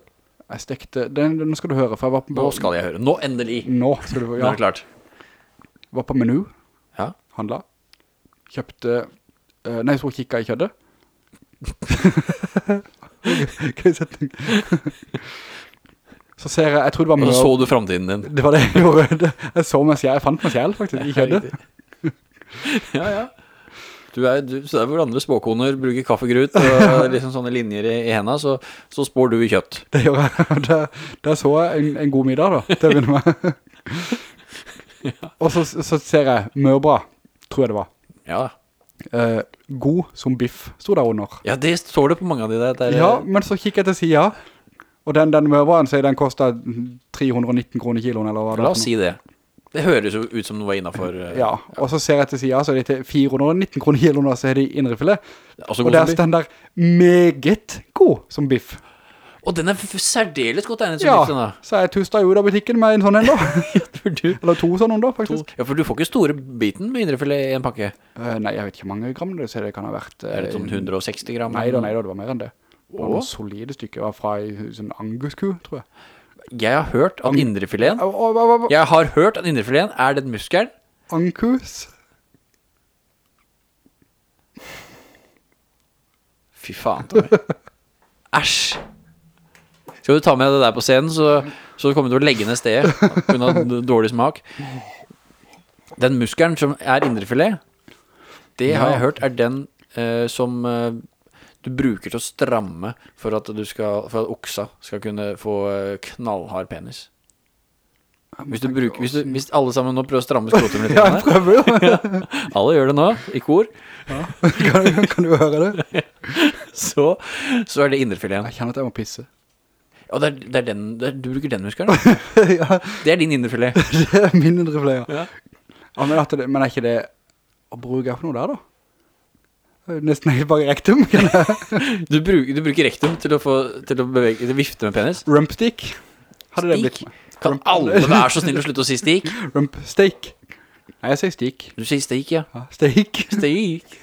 S1: Jeg stekte, den, den skal du høre, for jeg var på,
S2: Nå skal jeg høre. Nå endelig.
S1: Nå skal du,
S2: Nå er det klart.
S1: var på menu,
S2: Ja.
S1: handla, kjøpte, uh, nei, så kikket jeg i kjøttet. Hva er setning? Så ser jeg, jeg tror det var
S2: Og så så du fremtiden din.
S1: Det var det jeg gjorde. Jeg så meg selv, jeg fant meg selv faktisk i kjøttet.
S2: Ja, ja. Du er, du, så der hvor andre spåkoner bruker kaffegrut og liksom sånne linjer i, i hendene, så, så spår du i kjøtt.
S1: Det gjør jeg. Der, der så jeg en, en god middag da, til å begynne med. Og så, så ser jeg mørbra, tror jeg det var.
S2: Ja.
S1: Eh, god som biff, stod der under.
S2: ja, det står det på mange av de der. der
S1: Ja, men så kikker jeg til siden, og den, den møveren, sier den kostet 319 kroner kiloen, eller hva det
S2: er.
S1: La
S2: oss si det. Det høres jo ut som noe innenfor... eh,
S1: Ja, og så ser jeg til siden, så er det til 419 kroner kiloen, og så er det indrefilet.
S2: også
S1: Og der står den der meget god som biff.
S2: Og den er særdeles godt egnet som
S1: Ja,
S2: biff, den da.
S1: så jeg tustet jo ut av butikken med en sånn en da. Eller to sånne da,
S2: To.
S1: faktisk.
S2: Ja, for du får ikke store biten med indrefilet i en pakke.
S1: Uh, nei, jeg vet ikke hvor mange gram det, så det kan ha vært. Uh,
S2: Er det sånn 160 gram?
S1: Nei da, nei da, det var mer enn det. Var noen solide stykker, var fra en sånn angusku, tror jeg.
S2: Jeg har hørt at
S1: å,
S2: Jeg har hørt at indrefileten er den muskelen.
S1: Ankus?
S2: Fy faen, Tommy. Æsj. Skal du ta med det der på scenen, så, så kommer du til å legge ned stedet. På grunn av dårlig smak. Den muskelen som er indrefilet, det har jeg hørt er den eh, som eh, du bruker til å stramme for at, du skal, for at oksa skal kunne få eh, knallhard penis. Hvis, du bruker, hvis, du, hvis alle sammen nå prøver å stramme skrotum litt,
S1: Ja, jeg prøver jo.
S2: alle gjør det nå, i kor,
S1: kan, kan du høre det?
S2: så, så er det indrefileten.
S1: Jeg kjenner at jeg må pisse.
S2: Og det er, det er den, det er, du bruker den muskelen?
S1: ja,
S2: Det er din indrefilet.
S1: det er min ja.
S2: Ja.
S1: ja men, det, men er ikke det å bruke for noe der da? Nesten helt bare rektum.
S2: Du, bruk, du bruker rektum til å, få, til å bevege, til å vifte med penis.
S1: Rumpstick. Hadde det blitt med.
S2: Kan alle være så snill å slutte å si stik?
S1: Rumpsteak. Nei, jeg sier stik.
S2: Du sier steak, ja.
S1: Ja, steak.
S2: Steak.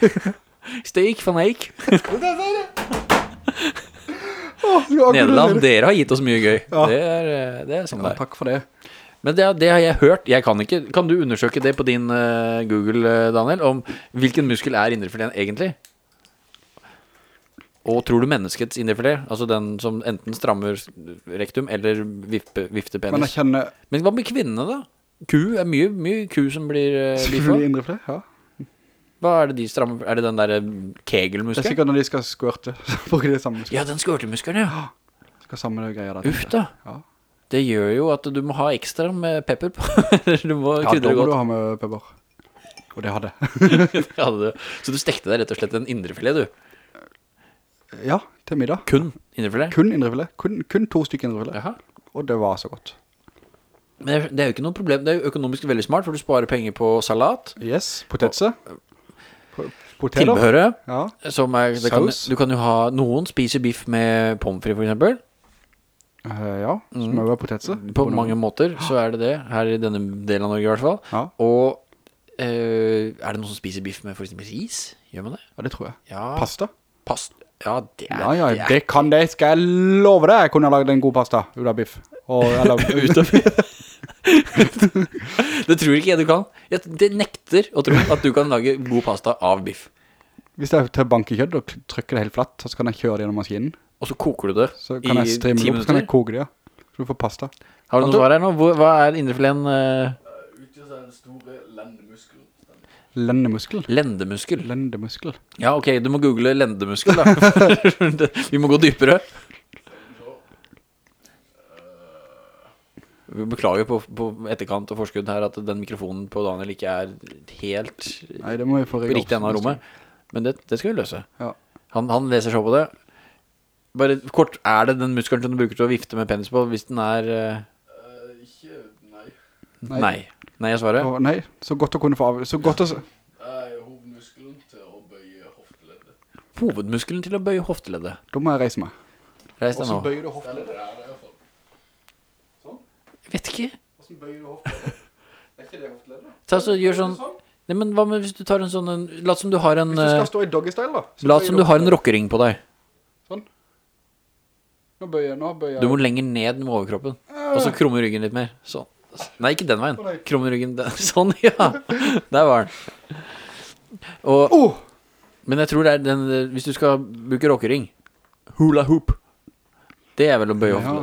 S2: Steak
S1: for akkurat
S2: Nederland, dere har gitt oss mye gøy.
S1: Ja.
S2: Det, er, eh, det er sånn
S1: Ja, takk for det.
S2: Men det, det har jeg hørt. Jeg kan ikke Kan du undersøke det på din uh, Google, eh, Daniel? Om hvilken muskel er indrefileten egentlig? Og tror du menneskets indrefilet, altså den som enten strammer rektum eller vifte, vifter
S1: Men
S2: penis
S1: jeg kjenner
S2: Men hva med kvinnene da? Ku, er mye, mye ku som blir uh, bifa.
S1: selvfølgelig indrefilé, ja.
S2: Hva er det de strammer? Er det den der kegelmuskelen?
S1: Det er sikkert når de skal muskler.
S2: Ja, den skørtemuskelen, ja.
S1: Skal samme greier der.
S2: Uff da.
S1: Ja.
S2: Det gjør jo at du må ha ekstra med pepper på. du må
S1: Ja, da må du ha med pepper. Og det hadde jeg.
S2: hadde det- Så du stekte deg rett og slett en indrefilet, du?
S1: Ja, til middag.
S2: Kun indrefilet?
S1: Kun indrefilet. Kun, kun to stykker indrefilet.
S2: Jaha.
S1: Og det var så godt.
S2: Men det er- jo ikke noe problem. Det er jo økonomisk veldig smart, for du sparer penger på salat.
S1: Yes, potetse. Poteller.
S2: Tilbehøret,
S1: Ja.
S2: som er Saus. kan, Du kan jo ha Noen spiser biff med pomfri for eksempel.
S1: Eh, ja, smør og potetse.
S2: Mm. På mange måter så er det det, her i denne delen av Norge i hvert fall.
S1: Ja.
S2: Og eh, er det noen som spiser biff med for eksempel ris? Gjør man det?
S1: Ja, det tror jeg.
S2: Ja.
S1: Pasta.
S2: Pasta Ja, det er,
S1: Ja, ja,
S2: det er
S1: det kan det. Skal jeg love deg. Jeg kunne ha laget en god pasta ut av biff. Og, eller,
S2: Ut av Det tror ikke jeg du kan. Jeg det nekter å tro at du kan lage god pasta av biff.
S1: hvis jeg tar bankekjøtt og trykker det helt flatt, så kan jeg kjøre det gjennom maskinen.
S2: Og så koker du det
S1: Så kan
S2: i
S1: jeg streame
S2: ti
S1: det opp, så kan jeg
S2: minutter.
S1: koke det, ja. Så du får pasta.
S2: Har du noe svar her nå? Hvor, hva er indrefileten? Uh,
S1: Lendemuskel.
S2: lendemuskel.
S1: Lendemuskel.
S2: Ja, ok, du må google lendemuskel da. Vi må gå dypere. Vi beklager på, på etterkant og forskudd her at den mikrofonen på Daniel ikke er helt
S1: Nei, det må vi få
S2: på
S1: opp
S2: riktig ende av rommet. Men det, det skal vi løse.
S1: Ja.
S2: Han, han leser så på det. Bare kort, er det den muskelen som du bruker til å vifte med penis på, hvis den er... Ikke,
S1: Nei.
S2: nei. Nei, jeg svarer.
S1: Å, nei, så godt å kunne få av... Så godt å...
S3: hovedmuskelen til å bøye hofteleddet.
S2: hovedmuskelen til å bøye hofteleddet?
S1: Da må jeg reise meg.
S2: Reis deg nå.
S1: bøyer du hofteleddet?
S2: Jeg vet ikke.
S1: Hvordan bøyer du hofteleddet? Er ikke det hofteleddet?
S2: Ta så gjør sånn Nei, men hva med hvis du tar en sånn en, Lat som du har en
S1: Hvis du skal
S2: eh,
S1: stå i doggy-style da. La
S2: som du har en rockering på deg.
S1: Nå bøyer nå bøyer jeg.
S2: Du må lenger ned med overkroppen. Og så krumme ryggen litt mer. Sånn. Nei, ikke den veien. Krumme ryggen den. Sånn, ja. Der var den. Og,
S1: oh!
S2: men jeg tror det er den Hvis du skal bruke rockering Hula hoop. Det er vel å bøye
S1: Ja.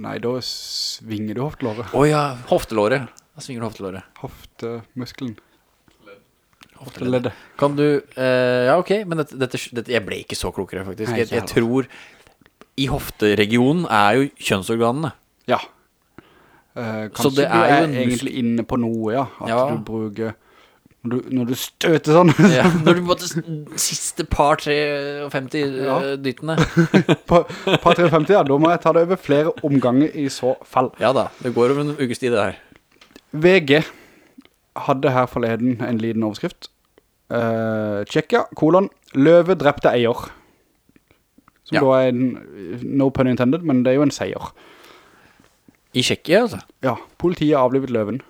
S1: Nei, da svinger du hoftelåret.
S2: Å ja, hoftelåret. Da svinger du hoftelåret.
S1: Hoftemuskelen. Hofteleddet.
S2: Kan du uh, Ja, ok, men dette, dette Jeg ble ikke så klokere, faktisk.
S1: Nei,
S2: Jeg, jeg tror I hofteregionen er jo kjønnsorganene.
S1: Ja. Eh,
S2: Så
S1: kanskje
S2: det
S1: du
S2: er jo
S1: er egentlig inne på noe, ja. At
S2: Ja.
S1: du bruker... Når du, når du støter sånn
S2: Ja, når du måtte siste par 53
S1: Ja.
S2: eh, dyttene.
S1: på par 53, ja, da må jeg ta det over flere omganger i så fall.
S2: Ja da, det går over en ukes tid det her.
S1: VG hadde her forleden en liten overskrift. Uh, Tjekkia, kolon, løve drepte eier. Som
S2: Ja.
S1: da er en, no pun intended, men det er jo en seier.
S2: I Tjekkia, altså.
S1: Ja, politiet avlivet løven.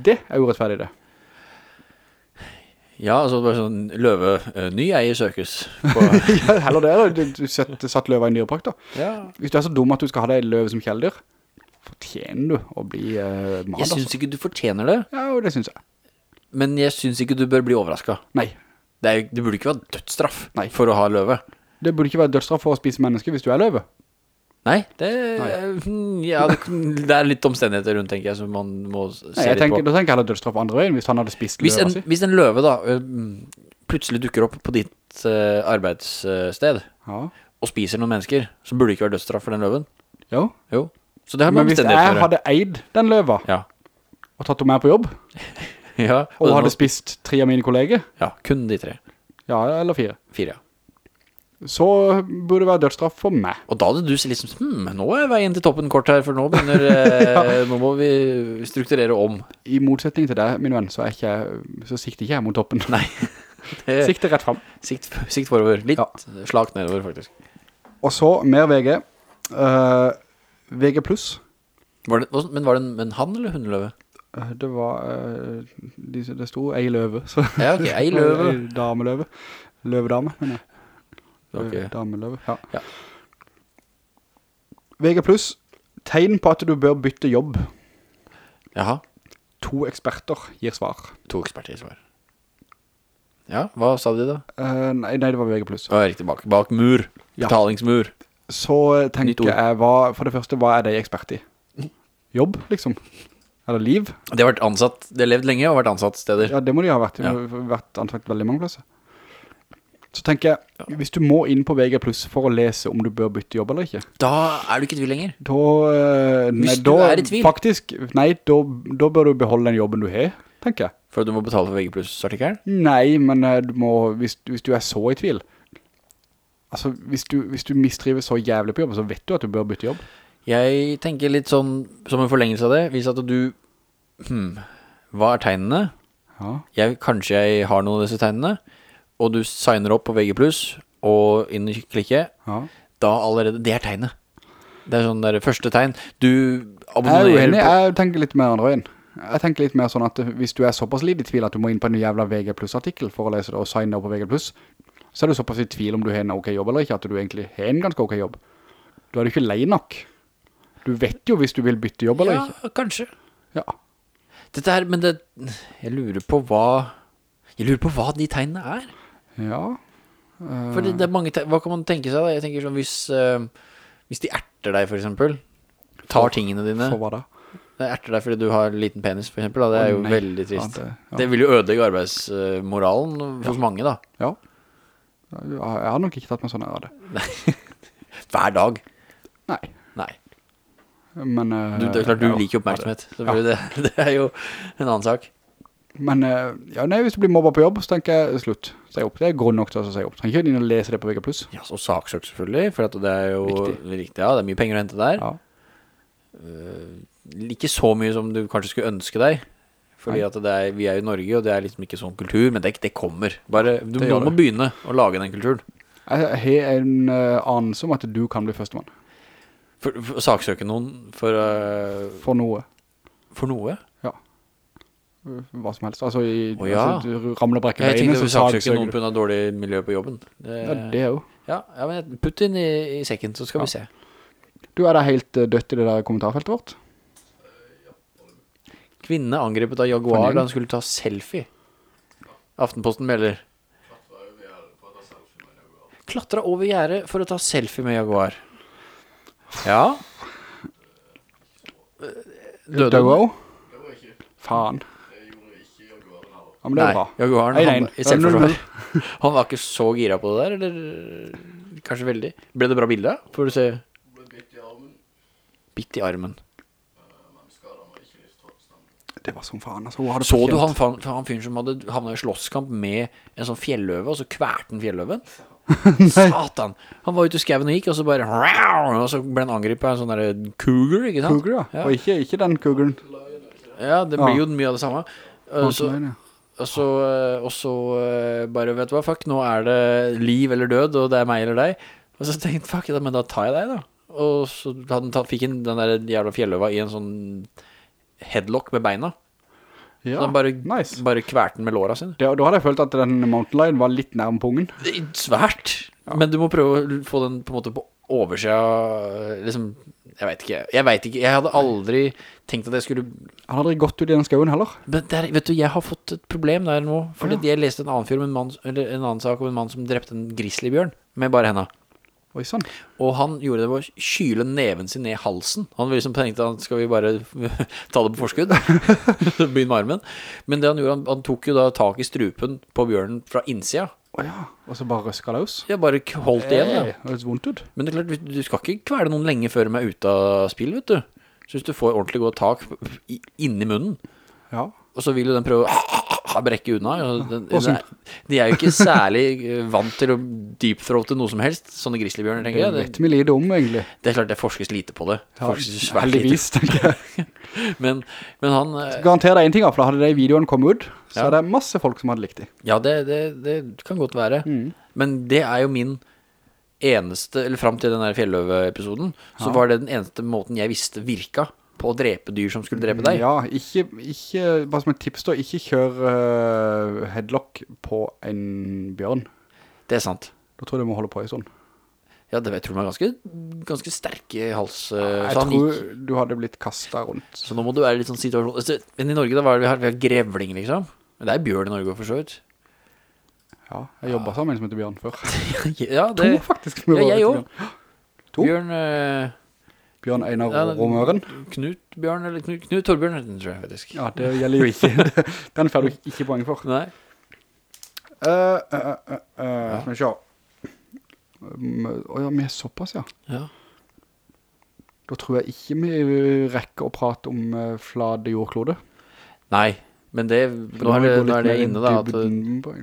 S1: Det er urettferdig det.
S2: Ja, altså bare sånn løve, eh, ny eier søkes.
S1: Ja, heller det, da. Du, sett, satt løva i en dyrepark da.
S2: ja.
S1: Hvis du er så dum at du skal ha deg løve som kjeldir fortjener du å bli uh, mad.
S2: Jeg
S1: altså.
S2: synes ikke du fortjener det,
S1: Ja, det synes jeg.
S2: men jeg synes ikke du bør bli overrasket.
S1: Nei,
S2: Det, er, det burde ikke være dødsstraff
S1: Nei.
S2: for å ha løve.
S1: Det burde ikke være dødsstraff for å spise mennesker hvis du er løve.
S2: Nei, det, Nei. ja, det, er litt omstendigheter rundt, tenker jeg, som man må se
S1: Nei,
S2: litt
S1: tenker,
S2: på.
S1: da tenker jeg heller dødsstraff andre veien hvis han hadde spist
S2: Hvis
S1: løva
S2: en,
S1: si.
S2: hvis en løve da mm, plutselig dukker opp på ditt uh, arbeidssted
S1: Ja,
S2: og spiser noen mennesker, så burde det ikke være dødsstraff for den løven.
S1: jo.
S2: Jo.
S1: Men hvis jeg hadde eid den løva
S2: Ja.
S1: og tatt henne med på jobb,
S2: ja.
S1: og
S2: den
S1: hadde
S2: noen...
S1: spist tre av mine kolleger,
S2: Ja, kun de tre.
S1: ja, eller fire,
S2: Fire, ja.
S1: Så burde det være dødsstraff for meg.
S2: Og da hadde du liksom, hm, nå er veien til toppen kort her, for nå begynner, ja. nå må vi strukturere om.
S1: I motsetning til deg, min venn, så, er ikke, så sikter ikke jeg mot toppen.
S2: Nei. Det-
S1: Sikter rett frem.
S2: Sikt, sikt forover. Litt
S1: Ja.
S2: slagt nedover, faktisk.
S1: Og så mer VG. Uh, VG Plus.
S2: Var det, men var det en, en han eller hundeløve?
S1: Eh, det var, uh, de, det sto ei løve. Så.
S2: Ja, ok, ei løve.
S1: Ei dameløve. Løvedame, mener jeg.
S2: Ok.
S1: Dameløve, ja.
S2: Ja.
S1: VG Plus. Tegn på at du bør bytte jobb.
S2: Jaha,
S1: To eksperter gir svar.
S2: to eksperter gir svar. Ja, hva sa de da?
S1: Uh, nei, nei, det var VG Plus.
S2: Å, riktig, bak, bak mur.
S1: Ja.
S2: Betalingsmur.
S1: Så eh, tenker jeg, hva, for det første, hva er det ekspert i? Jobb, liksom? Eller liv?
S2: De har vært ansatt, de har levd lenge og vært ansatt steder.
S1: Ja, det må de ha vært. De
S2: Ja.
S1: har vært ansatt veldig mange plasser. Så tenker jeg, hvis du må inn på VG for å lese om du bør bytte jobb eller ikke,
S2: Da er du ikke i tvil lenger.
S1: da, eh, nei,
S2: Hvis du
S1: da
S2: er i tvil.
S1: Faktisk, nei, da, da bør du beholde den jobben du har, tenker jeg.
S2: For at du må betale for VG Plus-artikkelen.
S1: Nei, men eh, du må, hvis, hvis du er så i tvil, altså hvis du, hvis du mistriver så jævlig på jobb, så vet du at du bør bytte jobb.
S2: Jeg tenker litt sånn, som en forlengelse av det, hvis at du, hmm, hva er tegnene?
S1: Ja,
S2: Jeg, kanskje jeg har noen av disse tegnene, og du signer opp på VG og inn i klikket,
S1: ja.
S2: da allerede, det er tegnet. Det er sånn der første tegn. Du
S1: Jeg er
S2: abonnerer
S1: uenig,
S2: på...
S1: jeg tenker litt mer andre veien. Jeg tenker litt mer sånn at hvis du er såpass litt i tvil at du må inn på en jævla VG Plus-artikkel for å lese det og signe opp på VG så er du såpass i tvil om du har en ok jobb eller ikke, at du egentlig har en ganske ok jobb. Da er du ikke lei nok. Du vet jo hvis du vil bytte jobb eller
S2: Ja,
S1: ikke.
S2: kanskje.
S1: Ja.
S2: Dette her, men det, jeg lurer på hva, jeg lurer på hva de tegnene er.
S1: Ja.
S2: Uh... Fordi det er mange hva kan man tenke seg da? Jeg tenker sånn, hvis, uh, hvis de erter deg for eksempel, tar tingene dine,
S1: For hva da?
S2: det erter deg fordi du har liten penis for eksempel, da. det er jo
S1: nei.
S2: veldig trist.
S1: Ja, det- ja.
S2: det, vil jo ødelegge arbeidsmoralen hos mange da.
S1: Ja. Jeg har nok ikke tatt meg sånn av det.
S2: Hver dag.
S1: Nei.
S2: Nei.
S1: Men... Uh,
S2: Du, det er klart du
S1: ja,
S2: liker oppmerksomhet. Det, det er jo en annen sak.
S1: Men eh, ja, nei, hvis du blir mobba på jobb, så tenker jeg slutt. Si opp. Det er grunn nok til å si opp. Trenger ikke inn og lese det på VG+.
S2: Ja, så saksøk selvfølgelig, for det er jo
S1: riktig.
S2: riktig. Ja, det er mye penger å hente der.
S1: Ja.
S2: Ikke så mye som du kanskje skulle ønske deg. Fordi er, vi er i Norge, og det er liksom ikke sånn kultur, men det, det kommer. Bare, du
S1: Det
S2: må begynne å lage den kulturen.
S1: Jeg har en uh, anelse om at du kan bli førstemann.
S2: For, for saksøke noen for, Uh,
S1: For noe.
S2: for noe?
S1: Hva som helst. Altså, i,
S2: oh, ja.
S1: altså du ramler og brekker
S2: Jeg
S1: beinet,
S2: tenkte
S1: du.
S2: å saksøke noen på grunn av dårlig miljø på jobben. Det,
S1: Ja, det er jo.
S2: ja, ja, men putt inn i, i sekken, så skal vi se.
S1: Du er da helt uh, dødt i det der kommentarfeltet vårt.
S2: Kvinne angrepet av Jaguar da han skulle ta selfie. Aftenposten melder. Klatra over gjerdet for å ta selfie med Jaguar. Ja. Døde han?
S1: Faen. Ja, men det er
S2: Nei,
S1: bra.
S2: Jaguaren han, selvforsvar. Han var ikke så gira på det der, eller kanskje veldig. Ble det bra bilde? Får du se. Bitt i armen. Bitt i armen.
S1: Det var som faen, altså.
S2: Så du han, han fyren som hadde havnet i slåsskamp med en sånn fjelløve, og så kvært den fjelløven? Satan! Han var ute i skauen og gikk, og så bare Og så ble han angrepet av en sånn der cougar, ikke sant?
S1: Cougar, ja.
S2: Ja.
S1: Og ikke, ikke den cougaren.
S2: Ja, det blir jo mye av det samme. Og så. Og så, eh, og så eh, bare, vet du hva, fuck, nå er det liv eller død, og det er meg eller deg. Og så tenkte jeg, fuck, men da tar jeg deg, da. Og så fikk han den der jævla fjelløva i en sånn headlock med beina. Så
S1: Ja,
S2: han bare,
S1: nice.
S2: bare kverten med låra sine.
S1: Ja, da hadde jeg følt at den Mountain Lion var litt nærm pungen.
S2: Svært. Men du må prøve å få den på en måte på oversida Liksom Jeg vet ikke. Jeg vet ikke. Jeg hadde aldri tenkt at jeg skulle
S1: Han hadde aldri gått ut i den skauen heller.
S2: Men der, vet du, jeg har fått et problem der nå. Fordi
S1: ja.
S2: jeg leste en annen, film, en, mann, eller en annen sak om en mann som drepte en grizzlybjørn med bare henne.
S1: Oi, sånn.
S2: Og han gjorde det ved å kyle neven sin ned i halsen. Han liksom tenkte at skal vi bare ta det på forskudd? Begynne med armen. Men det han gjorde, han, han tok jo da tak i strupen på bjørnen fra innsida.
S1: Åja, og så bare røska løs.
S2: Ja, bare holdt igjen. Da.
S1: det høres vondt ut.
S2: Men det er klart, du skal ikke kvele noen lenge før de er ute av spill, vet du. Så hvis du får ordentlig godt tak i- inni munnen,
S1: Ja.
S2: og så vil jo den prøve å brekke unna. og Den, den, de er jo ikke særlig eh, vant til å deepthroate noe som helst, sånne grizzlybjørner, tenker
S1: Det
S2: jeg.
S1: vet
S2: Det,
S1: vi lite om, egentlig.
S2: det er klart det forskes lite på det.
S1: Ja,
S2: Forskes svært lite.
S1: heldigvis, tenker jeg.
S2: Men, men han Garanterer
S1: Garanter deg en ting, for da hadde de videoen kommet ut, så
S2: Ja.
S1: er det masse folk som hadde likt det.
S2: Ja, det, det, det kan godt være.
S1: Mm.
S2: Men det er jo min eneste Eller frem til den der fjelløve-episoden, så
S1: Ja.
S2: var det den eneste måten jeg visste virka på å drepe dyr som skulle drepe deg.
S1: Ja, ikke, ikke, bare som et tips da, ikke kjør uh, headlock på en bjørn.
S2: Det er sant.
S1: Da tror jeg du må holde på i sånn.
S2: Ja, det jeg tror jeg var ganske, ganske sterke hals. eh,
S1: Jeg tror du hadde blitt kastet rundt.
S2: så nå må du være litt sånn situasjon altså, Men i Norge da var det vi har, vi har grevling, liksom. Men det er bjørn i Norge for så vidt.
S1: Ja, jeg jobbet sammen med en som heter Bjørn før.
S2: ja, det, To
S1: faktisk.
S2: Ja, jeg
S1: Bjørn. To?
S2: Bjørn eh,
S1: Bjørn Einar
S2: Ja,
S1: Romøren.
S2: Knut Bjørn, eller Knut, Knut Torbjørn, tror jeg faktisk.
S1: Ja, det gjelder jo ikke. Den får du ikke poeng for.
S2: Nei.
S1: Uh, uh, uh, uh, Skal vi se. Um, Åja, vi er såpass, ja.
S2: Ja.
S1: Da tror jeg ikke vi rekker å prate om uh, flade jordklode.
S2: Nei, men det,
S1: For
S2: nå er det, nå er det inne da. At,
S1: på.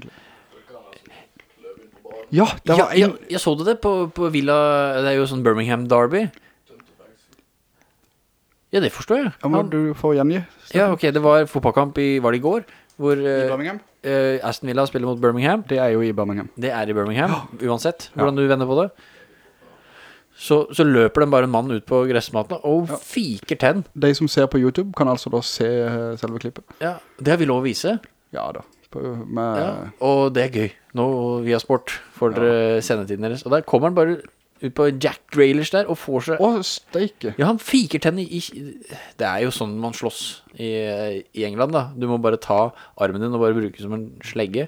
S1: Ja, det
S2: ja,
S1: var
S2: ja,
S1: en...
S2: jeg så det det på, på Villa, det er jo sånn Birmingham Derby. Ja, det forstår jeg.
S1: Ja, må
S2: Han,
S1: du få gjengi.
S2: ja, ok, det var fotballkamp i, var det i går, hvor
S1: I
S2: eh,
S1: Birmingham?
S2: Uh, Aston Villa spiller mot Birmingham.
S1: Det er jo i Birmingham.
S2: Det er i Birmingham, uansett
S1: Ja.
S2: hvordan du vender på det. Så, så løper den bare en mann ut på gressmaten og fiker tenn.
S1: De som ser på YouTube kan altså da se uh, selve klippet.
S2: Ja, det har vi lov å vise.
S1: Ja da. På, med...
S2: Ja, og det er gøy. Nå via sport får dere sendetiden deres. Og der kommer han bare ut på Jack Grealish der og får seg
S1: Å, steike.
S2: Ja, han fiker tenn i, Det er jo sånn man slåss i, i England, da. Du må bare ta armen din og bare bruke som en slegge.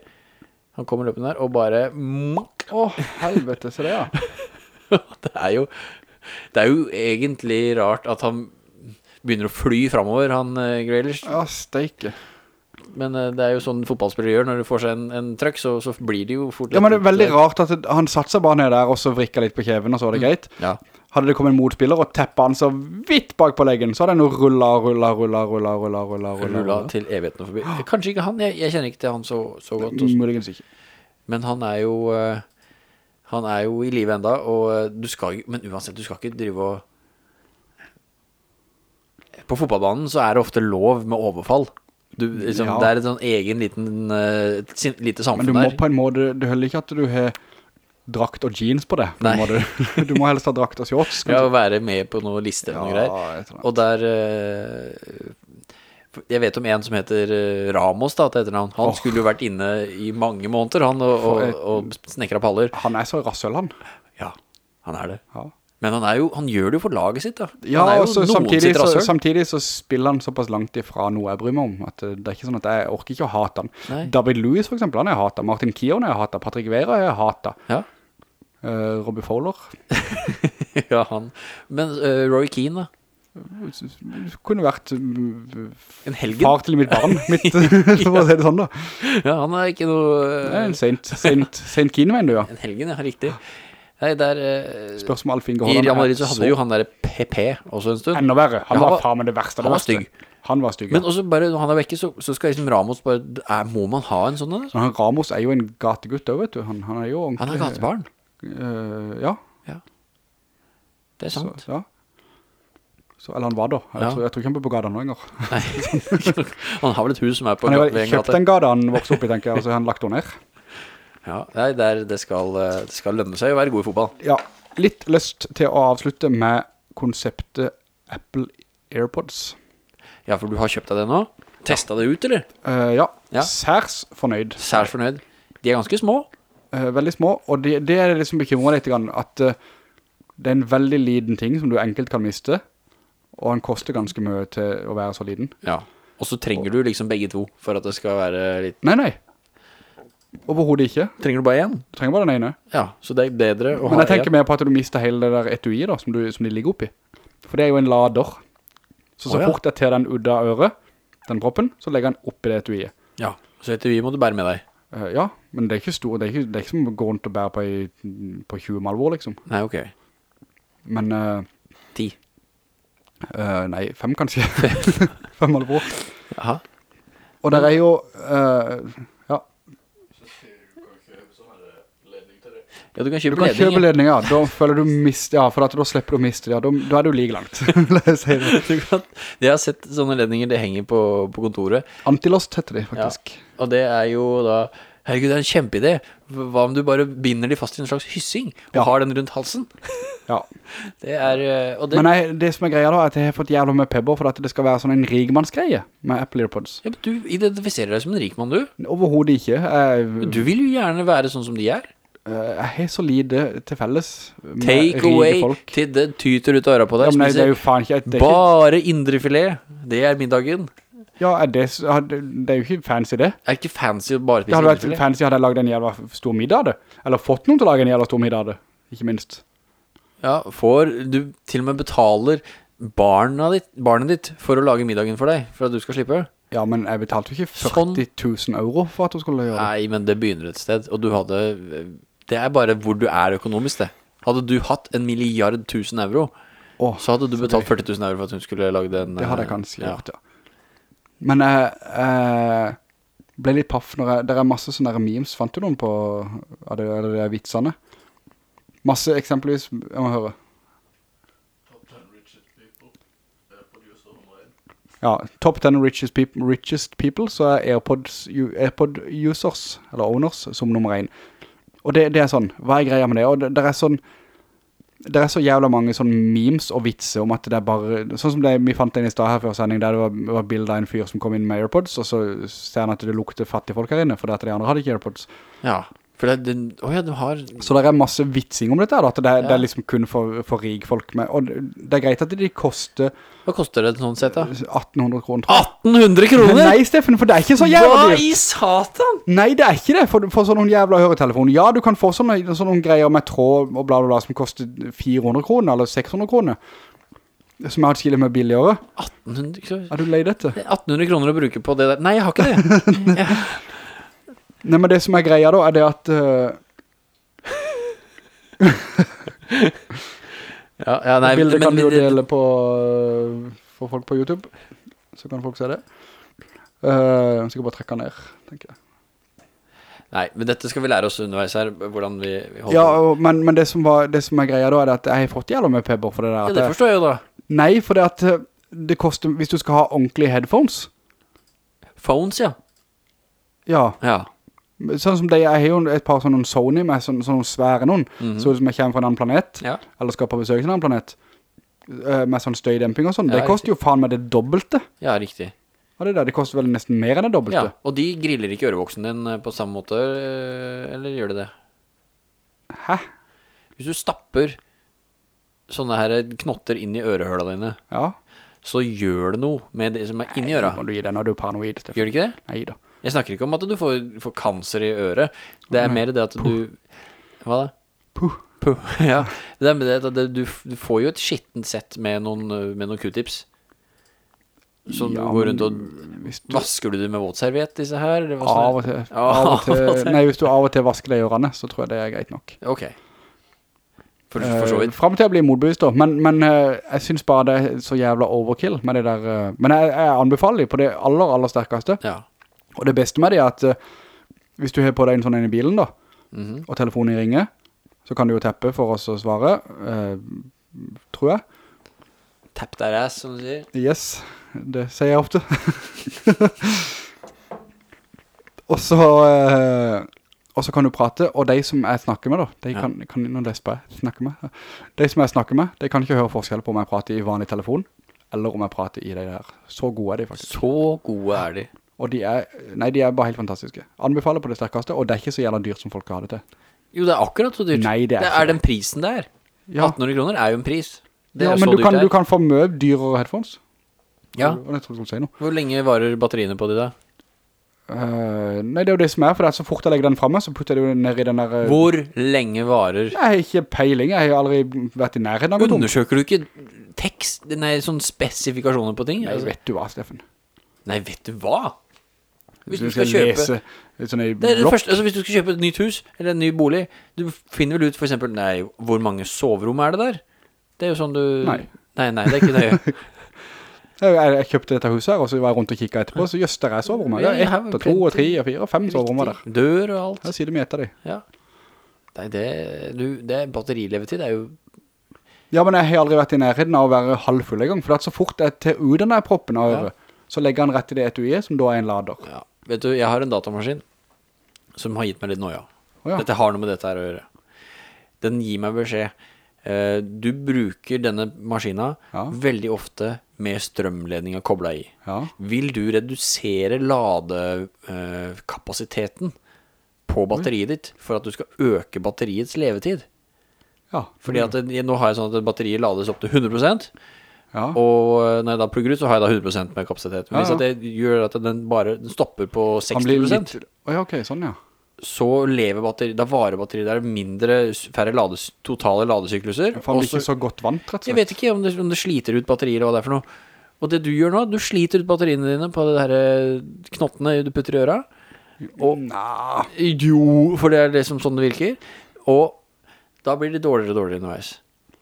S2: Han kommer løpende der og bare Åh,
S1: Å, helvete, Så det ja.
S2: Det er jo Det er jo egentlig rart at han begynner å fly fremover, han uh, Grailers.
S1: Ja, steike.
S2: Men eh, det er jo sånn fotballspillere gjør. Når du får seg en, en trøkk, så, så blir det jo fort
S1: Ja, men det er veldig rart at han satt seg bare ned der og så vrikket litt på kjeven, og så var det greit.
S2: Ja.
S1: Hadde det kommet en motspiller og teppet han så vidt bak på leggen, så hadde han jo rullet, rullet, rullet, rullet, rullet, rullet,
S2: rullet.
S1: rullet.
S2: til evigheten forbi. Kanskje ikke han. Jeg, jeg kjenner ikke til han så, så godt.
S1: Muligens ikke.
S2: Men han er jo eh, Han er jo i livet enda Og eh, du skal jo Men uansett, du skal ikke drive og På fotballbanen så er det ofte lov med overfall Du, liksom,
S1: Ja.
S2: Det er et sånn egen liten, uh, et sin- lite
S1: Men du må
S2: der.
S1: på en måte, det holder ikke at du har drakt og jeans på det.
S2: Nei.
S1: måte. Du må helst ha drakt og shorts.
S2: Ja, og være med på noen liste Ja noe. Og der Uh, Jeg vet om en som heter eh, Ramos da, til etternavn Han
S1: oh.
S2: skulle jo vært inne i mange måneder Han og, og, og snekra paller
S1: Han er så rassøl, han.
S2: Ja, han er det
S1: Ja.
S2: Men han, jo, han gjør det jo for laget sitt da
S1: Ja, og samtidig, så, samtidig så spiller han såpass langt ifra noe jeg bryr meg om, at eh, det er ikke sånn at jeg orker ikke å hate han.
S2: Nei.
S1: David Lewis for eksempel, han er hatet. Martin Keown er hatet. Patrick Vera er hatet.
S2: Ja,
S1: Uh, Robbie Fowler.
S2: ja han Men uh, Roy Keane da
S1: Kunne vært uh,
S2: En helgen
S1: far til mitt barn, mitt, for å si det sånn da.
S2: Ja, han er ikke noe
S1: Det er
S2: eh,
S1: en Saint, Saint, Saint Keane, mener du, ja.
S2: En helgen, ja, riktig Nei, der eh,
S1: Spørs om
S2: I Real Madrid så hadde jo han der PP også en stund
S1: Enda verre. Han
S2: Ja, han
S1: var faen med det verste.
S2: han var stygg.
S1: Han var stygg,
S2: Men også bare når han er vekke så, så skal liksom Ramos bare er, Må man ha en sånn en?
S1: Han Ramos er jo en gategutt også, vet du. Han, han er jo ordentlig...
S2: Han er gatebarn
S1: eh, ja,
S2: Det er
S1: så,
S2: sant
S1: ja. Så, eller han var da. Jeg,
S2: Ja.
S1: tror, jeg tror ikke han bor på gata nå.
S2: Nei. han har vel et hus som er på
S1: Han har
S2: ved
S1: vel
S2: en
S1: kjøpt den gata han vokste opp i, tenker jeg, og så har han lagt henne ned.
S2: Ja, nei, der, det, skal, eh, det skal lønne seg å være god i fotball.
S1: Ja, litt lyst til å avslutte med konseptet Apple AirPods.
S2: Ja, for du har kjøpt deg det nå? Testet det ut, eller?
S1: Uh, ja,
S2: Ja.
S1: særs fornøyd.
S2: Særs fornøyd. De er ganske små.
S1: Uh, veldig små, og det, det er det som bekymrer litt, at uh, det er en veldig liten ting som du enkelt kan miste, og den koster ganske mye til å være så liten.
S2: Ja. Og så trenger du liksom begge to for at det skal være litt...
S1: Nei, nei. Overhodet ikke.
S2: Trenger du bare en?
S1: Du trenger bare den ene.
S2: Ja, så det er bedre å
S1: Men
S2: ha
S1: jeg tenker
S2: en.
S1: mer på at du mister hele det der etuiet da, som, du, som de ligger oppi. For det er jo en lader. Så så
S2: oh, ja.
S1: fort jeg tar den ut av øret, den proppen, så legger den oppi det etuiet.
S2: Ja, så etui må du bære med deg.
S1: Uh, ja, men det er ikke stor, det er ikke, det er ikke som å gå rundt og bære på, i, på 20 malvor, liksom.
S2: Nei, ok.
S1: Men, Uh,
S2: Ti.
S1: Uh, nei, fem kanskje. fem malvor.
S2: Jaha.
S1: Og der er jo, eh, ja,
S2: Ja, du kan
S1: du
S2: kjøpe
S1: kan
S2: ledning.
S1: kjøpe
S2: ja.
S1: ledning, ja. Da føler du mist, ja, for at da slipper du å miste, ja, da, da er du like langt. Jeg det.
S2: Du kan, jeg har sett sånne ledninger, det henger på, på kontoret.
S1: Antilost heter de, faktisk.
S2: Og det er jo da Herregud, det er en kjempeidé. Hva om du bare binder de fast i en slags hyssing og
S1: Ja.
S2: har den rundt halsen?
S1: Ja.
S2: Det er eh, det,
S1: Men nei, det som er greia da, er at jeg har fått jævla med pebber for at det skal være sånn en rigmannsgreie med Apple Earpods.
S2: ja, men Du identifiserer deg som en rikmann, du.
S1: Overhovedet ikke. Jeg,
S2: Du vil jo gjerne være sånn som de er.
S1: Eh, jeg har så lite til felles
S2: Take away
S1: folk.
S2: til det tyter ut av øra på
S1: Ja,
S2: deg.
S1: men nei, det er jo faen ikke... Det er ikke
S2: bare indrefilet. Det er middagen.
S1: ja, er det, det det er jo ikke fancy det.
S2: Er ikke fancy å bare
S1: Det hadde vært
S2: indrefilet.
S1: fancy hadde jeg laget en jævla stor middag det. Eller fått noen til å lage en jævla stor middag det. Ikke minst.
S2: Ja, for du til og med betaler barna ditt, barnet ditt for å lage middagen for deg, for at du skal slippe?
S1: Ja, men jeg betalte jo ikke
S2: Sånn.
S1: 40 000 euro for at du skulle gjøre det.
S2: Nei, men det begynner et sted, og du hadde Det er bare hvor du er økonomisk, det. Hadde du hatt en milliard tusen euro,
S1: Åh,
S2: så hadde du betalt 40 000 euro for at hun skulle lage den
S1: Det hadde jeg
S2: eh,
S1: kanskje
S2: ja.
S1: gjort, ja. Men jeg, jeg ble litt paff når jeg, det er masse sånne der memes, fant du noen på, av det, av det der vitsene? Masse eksempelvis, jeg må høre. Ja, top 10 richest people, richest people så er Airpods, u- Airpod users, eller owners, som nummer 1. Og det, det er sånn, hva er greia med det? Og det, det er sånn, det er så jævla mange sånn memes og vitser om at det er bare, sånn som det vi fant en i sted her før sending, der det var, var bilder av en fyr som kom inn med Airpods, og så ser han at det lukter fattige folk her inne, for det at de andre hadde ikke Airpods.
S2: ja, for det, den, oh ja, har
S1: Så det er masse vitsing om dette da, at det, er- det er liksom kun for, for rig folk med, og det er greit at de koster
S2: Hva koster det sånn sett, da?
S1: 1800 kroner.
S2: 1800 kroner?!
S1: Nei, Steffen, for det er ikke så jævla
S2: Hva i satan?!
S1: Nei, det er ikke det, for, for sånne jævla høretelefoner. Ja, du kan få sånne, sånne greier med tråd og bla bla bla som koster 400 kroner, eller 600 kroner. Som er atskillig med billigere.
S2: 1800 kroner?
S1: Er du lei dette?
S2: 1800 kroner å bruke på det der Nei, jeg har ikke det!
S1: Nei, men det som er greia da, er det at... Uh...
S2: Ja, ja, nei,
S1: bildet
S2: men-
S1: kan du jo dele på eh, for folk på YouTube. Så kan folk se det. Uh, så skal jeg bare trekke ned, tenker jeg.
S2: Nei, men dette skal vi lære oss underveis her, hvordan vi, vi holder
S1: Ja, men, men det, som var, det som er greia da, er det at jeg har fått jævla med pebber for det der.
S2: Ja, det forstår jeg jo da.
S1: Nei, for det at det koster, hvis du skal ha ordentlige headphones,
S2: Phones, ja.
S1: Ja,
S2: Ja.
S1: Sånn som de, jeg har jo et par sånne Sony med sånne, sånne svære noen, så ut som jeg kommer fra en annen planet,
S2: Ja.
S1: eller skal på besøk til en annen planet, eh, med sånn støydemping og sånn.
S2: Ja,
S1: det koster jo faen meg det dobbelte.
S2: Ja, riktig.
S1: Og det der, det koster vel nesten mer enn det dobbelte.
S2: Ja, og de griller ikke ørevoksen din eh, på samme måte, eh, eller gjør de det?
S1: Hæ?
S2: Hvis du stapper sånne her knotter inn i ørehøla dine,
S1: Ja.
S2: så gjør det noe med det som er inni øra.
S1: Nei, Må du gi deg du er paranoid, Steffen.
S2: Gjør det ikke det?
S1: Nei da.
S2: Jeg snakker ikke om at du får, får kanser i øret. Det er mer det at du... Hva da?
S1: Puh.
S2: Puh, ja. Det er med det at det- du, du får jo et skittent sett med noen, med noen q-tips. Som
S1: Ja,
S2: du går rundt og...
S1: du-
S2: Vasker du det med våtserviett, disse her? er?
S1: Av og til. Av og til. Nei, hvis du av og til vasker deg i ørene, så tror jeg det er greit nok.
S2: Ok. For, for så
S1: vidt.
S2: vidt.
S1: Frem til jeg blir motbevist da, men, men uh, jeg synes bare det er så jævla overkill med det der, uh, men jeg, jeg anbefaler det på det aller, aller sterkeste.
S2: Ja.
S1: Og det beste med det er at eh, hvis du har på deg en sånn en i bilen da,
S2: Mhm.
S1: og telefonen ringer, så kan du jo teppe for oss å svare, eh, tror jeg.
S2: Tepp der ass, som du sier.
S1: Yes, det sier jeg ofte. og så eh, og så kan du prate, og de som jeg snakker med da, de
S2: Ja.
S1: kan, kan nå lesper jeg, snakke med. De som jeg snakker med, de kan ikke høre forskjell på om jeg prater i vanlig telefon, eller om jeg prater i de der. Så gode er de faktisk.
S2: Så gode er de.
S1: Og de er, nei, de er bare helt fantastiske. Anbefaler på det sterkeste, og det er ikke så jævla dyrt som folk har det til.
S2: Jo, det er akkurat så dyrt.
S1: Nei, det er
S2: det er den prisen der.
S1: Ja,
S2: 1800 kroner er jo en pris. Det
S1: ja
S2: er
S1: men du kan, du
S2: er.
S1: kan få møv dyrere headphones.
S2: Ja.
S1: Si.
S2: Hvor lenge varer batteriene på de da?
S1: Uh, nei, det er jo det som er, for det er så fort jeg legger den fremme, så putter jeg det jo ned i den der... Uh...
S2: Hvor lenge varer?
S1: Jeg har ikke peiling, jeg har aldri vært i nærheten av.
S2: Undersøker du ikke tekst, nei, sånn spesifikasjoner på ting?
S1: Nei,
S2: Altså,
S1: vet du hva, Steffen?
S2: nei, vet du hva? Hvis
S1: Du
S2: du skal kjøpe...
S1: lese sånn
S2: Det det første, altså hvis du skal kjøpe et nytt hus, eller en ny bolig, du finner vel ut for eksempel, nei, hvor mange soverom er det der? Det er jo sånn du...
S1: Nei.
S2: Nei, nei, det er ikke det.
S1: Jeg, jeg, jeg kjøpte dette huset her, og så var jeg rundt og kikket etterpå, så jøss, der er soverom Det er ett, og to, og tre, og fire, og fem soverommet der.
S2: Dør og alt.
S1: Her sier de mye etter de.
S2: Ja. Nei, det, du, det er batterilevetid, det er jo...
S1: Ja, men jeg har aldri vært i nærheten av å være halvfull en gang, for så fort jeg tar ut den der proppen av
S2: Ja.
S1: så legger han rett i det etuiet, som da er en lader.
S2: Ja. Vet du, jeg har en datamaskin som har gitt meg litt noia.
S1: Oh, ja.
S2: Dette har noe med dette her å gjøre. Den gir meg beskjed. Uh, du bruker denne maskina
S1: Ja.
S2: veldig ofte med strømledninga koblet i.
S1: Ja.
S2: Vil du redusere ladekapasiteten på batteriet ditt for at du skal øke batteriets levetid?
S1: Ja.
S2: Fordi at det, nå har jeg sånn at batteriet lades opp til 100%,
S1: Ja.
S2: og eh, når jeg da plugger ut, så har jeg da 100% med kapasitet. Men hvis det gjør at den bare den stopper på 60%,
S1: Han blir litt... oh, ja, ok, sånn ja.
S2: så lever batteri, da varer batteriet der mindre, færre lades, totale ladesykluser.
S1: For han blir ikke så godt vant, rett og
S2: jeg vet ikke om det, om det sliter ut batterier eller hva det er for noe. Og det du gjør nå, du sliter ut batteriene dine på de her eh, knottene du putter i øra. Og, jo, for det er det som sånn det virker. Og da blir det dårligere og dårligere underveis.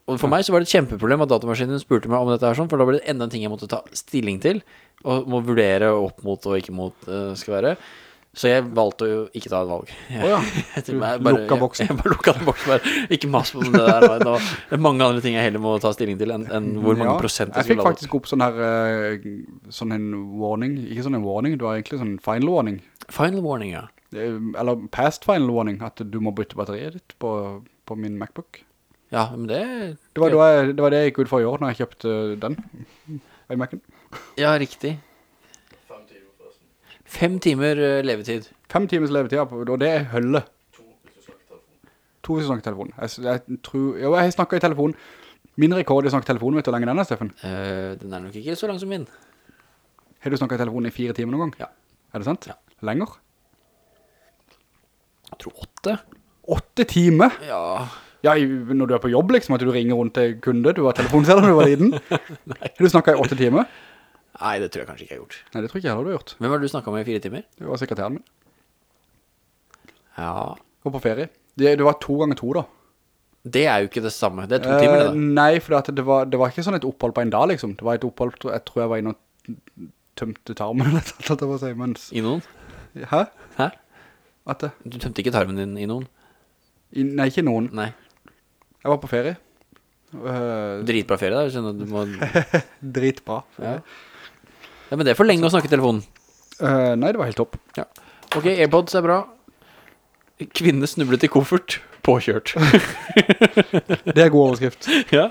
S2: Og for meg så var det et kjempeproblem at datamaskinen spurte meg om dette her sånn, for da ble det enda en ting jeg måtte ta stilling til, og må vurdere opp mot og ikke mot uh, skal være. Så jeg valgte å jo ikke ta et valg.
S1: Åja, ja.
S2: Jeg jeg bare-
S1: lukket boksen.
S2: Jeg, jeg bare lukket boksen. Bare, ikke mas på det der. Det er mange andre ting jeg heller må ta stilling til enn, enn hvor mange
S1: Ja,
S2: prosent
S1: Jeg
S2: jeg
S1: fikk faktisk opp sånn her, eh, sånn en warning, ikke sånn en warning, det var egentlig sånn final warning.
S2: Final warning, ja.
S1: Eh, Eller past final warning, at du må bytte batteriet ditt på, på min MacBook.
S2: Ja, men det
S1: Det var, jeg, det var det jeg gikk ut for i år når jeg kjøpte den, i Mac'en.
S2: Ja, riktig. Fem timer eh, levetid.
S1: Fem timers levetid, og det er hølle. To hvis du snakker i telefon. Jeg, jeg tror, jo, jeg snakker i telefon. Min rekord i å snakke telefon, vet du hvor lenge den er, Steffen?
S2: Uh, den er nok ikke så lang som min.
S1: Har du snakket i telefon i fire timer noen gang?
S2: Ja.
S1: Er det sant?
S2: Ja.
S1: Lenger?
S2: Jeg tror åtte.
S1: Åtte timer?
S2: Ja.
S1: Ja, i- når du er på jobb liksom, at du ringer rundt til kunde, du har telefonselger når du var liten. Du snakket i åtte timer?
S2: Nei, det tror jeg kanskje ikke jeg har gjort.
S1: Nei, det tror ikke jeg heller du har gjort.
S2: Hvem var det du snakket med i fire timer?
S1: Det var sekretæren min.
S2: Ja.
S1: Og på ferie. Det, det var to ganger to da.
S2: Det er jo ikke det samme. Det er to timer, det
S1: Eh,
S2: da.
S1: nei, for det, var, det var ikke sånn et opphold på en dag liksom. Det var et opphold, jeg tror jeg var inne og tømte tarmen eller noe, alt det var å si, mens...
S2: I noen?
S1: Hæ?
S2: Hæ?
S1: At det?
S2: Du tømte ikke tarmen din i noen?
S1: I, nei, ikke noen.
S2: Nei.
S1: Jeg var på ferie. Uh,
S2: Dritbra ferie da. jeg skjønner at Du må...
S1: dritbra.
S2: Ja. ja, men det er for lenge å snakke i telefonen.
S1: Uh, nei, det var helt topp.
S2: Ja. Ok, Airpods er bra. Kvinne snublet i koffert. Påkjørt.
S1: Det er god overskrift.
S2: ja.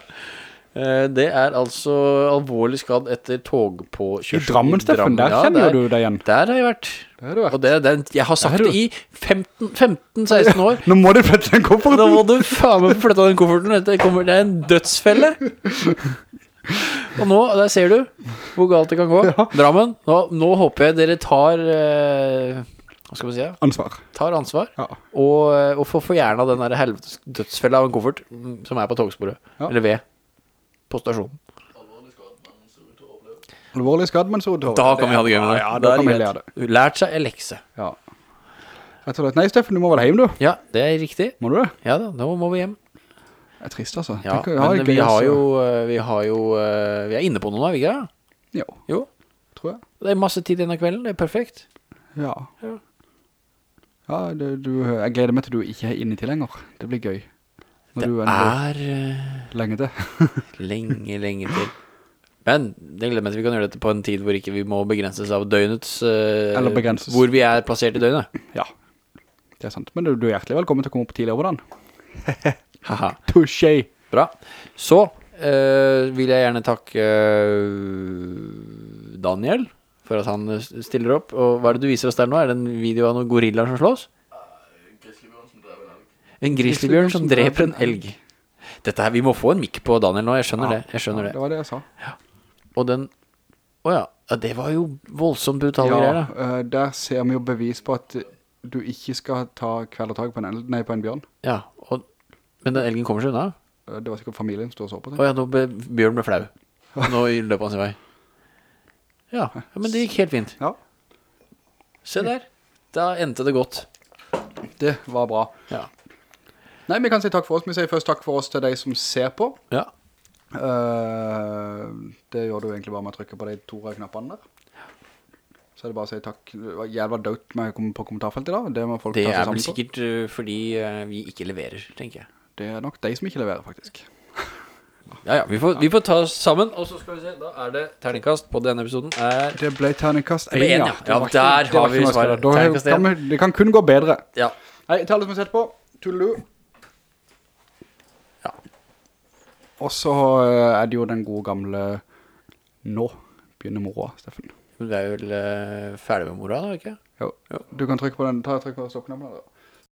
S2: Eh, Det er altså alvorlig skadd etter togpåkjørsel
S1: I Drammen, Steffen, der
S2: Ja,
S1: kjenner
S2: der-
S1: du deg igjen.
S2: Der har jeg vært.
S1: Har du vært.
S2: Og det, det, jeg har sagt det i 15-16 år.
S1: Nå må du flytte den kofferten Nå
S2: må du faen meg flytte den kofferten. det, kommer, det er en dødsfelle. Og nå, der ser du hvor galt det kan gå. Drammen, nå, nå håper jeg dere tar eh, Hva skal man si?
S1: Ansvar.
S2: Tar ansvar.
S1: Ja.
S2: Og, eh, og får gjerne den der helvetes dødsfella av en koffert som er på togsporet.
S1: Ja.
S2: Eller ved. På stasjonen.
S1: Alvorlig skadd, men så
S2: Da kan vi ha det gøy med det.
S1: Ja, ja
S2: Da
S1: da kan vi
S2: greit.
S1: det.
S2: Lært seg en lekse.
S1: Ja. Jeg tror slett. Nei, Steffen, du må vel hjem, du.
S2: Ja, det er riktig.
S1: Må du det?
S2: Ja da, nå må vi hjem.
S1: Det er trist, altså.
S2: Ja,
S1: Tenk
S2: men vi har jo eh, Vi har jo eh, Vi er inne på noe er vi ikke det?
S1: Jo,
S2: Jo.
S1: tror jeg.
S2: Det er masse tid denne kvelden, det er perfekt.
S1: Ja.
S2: Ja.
S1: Ja, det, du, jeg gleder meg til du ikke er inne til lenger. Det blir gøy.
S2: Det er eh,
S1: lenge til.
S2: lenge, lenge til. Men det gleder meg at vi kan gjøre dette på en tid hvor ikke vi må begrenses av døgnets uh,
S1: Eller begrenses.
S2: Hvor vi er plassert i døgnet.
S1: Ja, det er sant. Men du, du er hjertelig velkommen til å komme opp tidlig over den.
S2: Haha.
S1: Touché.
S2: Bra. Så uh, vil jeg gjerne takke uh, Daniel for at han stiller opp. Og hva er det du viser oss der nå? Er det en video av noen gorillaer som slåss? En grizzlybjørn som dreper en elg. Dette her, Vi må få en mikk på Daniel nå, jeg skjønner det. Jeg skjønner
S1: Ja,
S2: det.
S1: det var det jeg sa. Ja.
S2: Og den Å oh, ja. Det var jo voldsomt brutale
S1: Ja,
S2: greier, da.
S1: eh, der ser vi jo bevis på at du ikke skal ta kvelertak på en, elg nei, på en bjørn.
S2: Ja, og, men den elgen kommer seg unna.
S1: Eh, Det var sikkert familien som stod og så på
S2: Å
S1: det.
S2: ja, nå ble Bjørn ble flau. Nå løp han sin vei. Ja, ja, men det gikk helt fint.
S1: Ja,
S2: Se der. Da endte det godt.
S1: det var bra.
S2: Ja.
S1: Nei, vi kan si takk for oss. Vi sier først takk for oss til de som ser på.
S2: Ja.
S1: Uh, det gjør du egentlig bare med å trykke på de to knappene der. Så er det bare å si takk. Jeg var dødt med å komme på kommentarfeltet i dag. Det
S2: Det er vel
S1: på.
S2: sikkert øh, fordi øh, vi ikke leverer, tenker jeg.
S1: Det er nok de som ikke leverer, faktisk.
S2: Ja, ja, vi får, vi får ta oss sammen, og så skal vi se, da er det terningkast på denne episoden er...
S1: Det ble terningkast 1, ja.
S2: ja. Der har vi svaret.
S1: Det kan kun gå bedre.
S2: Ja.
S1: Hei, til alle som har sett på. Tudelu.
S2: Ja.
S1: Og så eh, er det jo den gode gamle Nå begynner mora, Steffen.
S2: Du er vel øh, ferdig med mora da, ikke?
S1: Jo. Du kan trykke på den. Ta trykk på stoppknappen. der.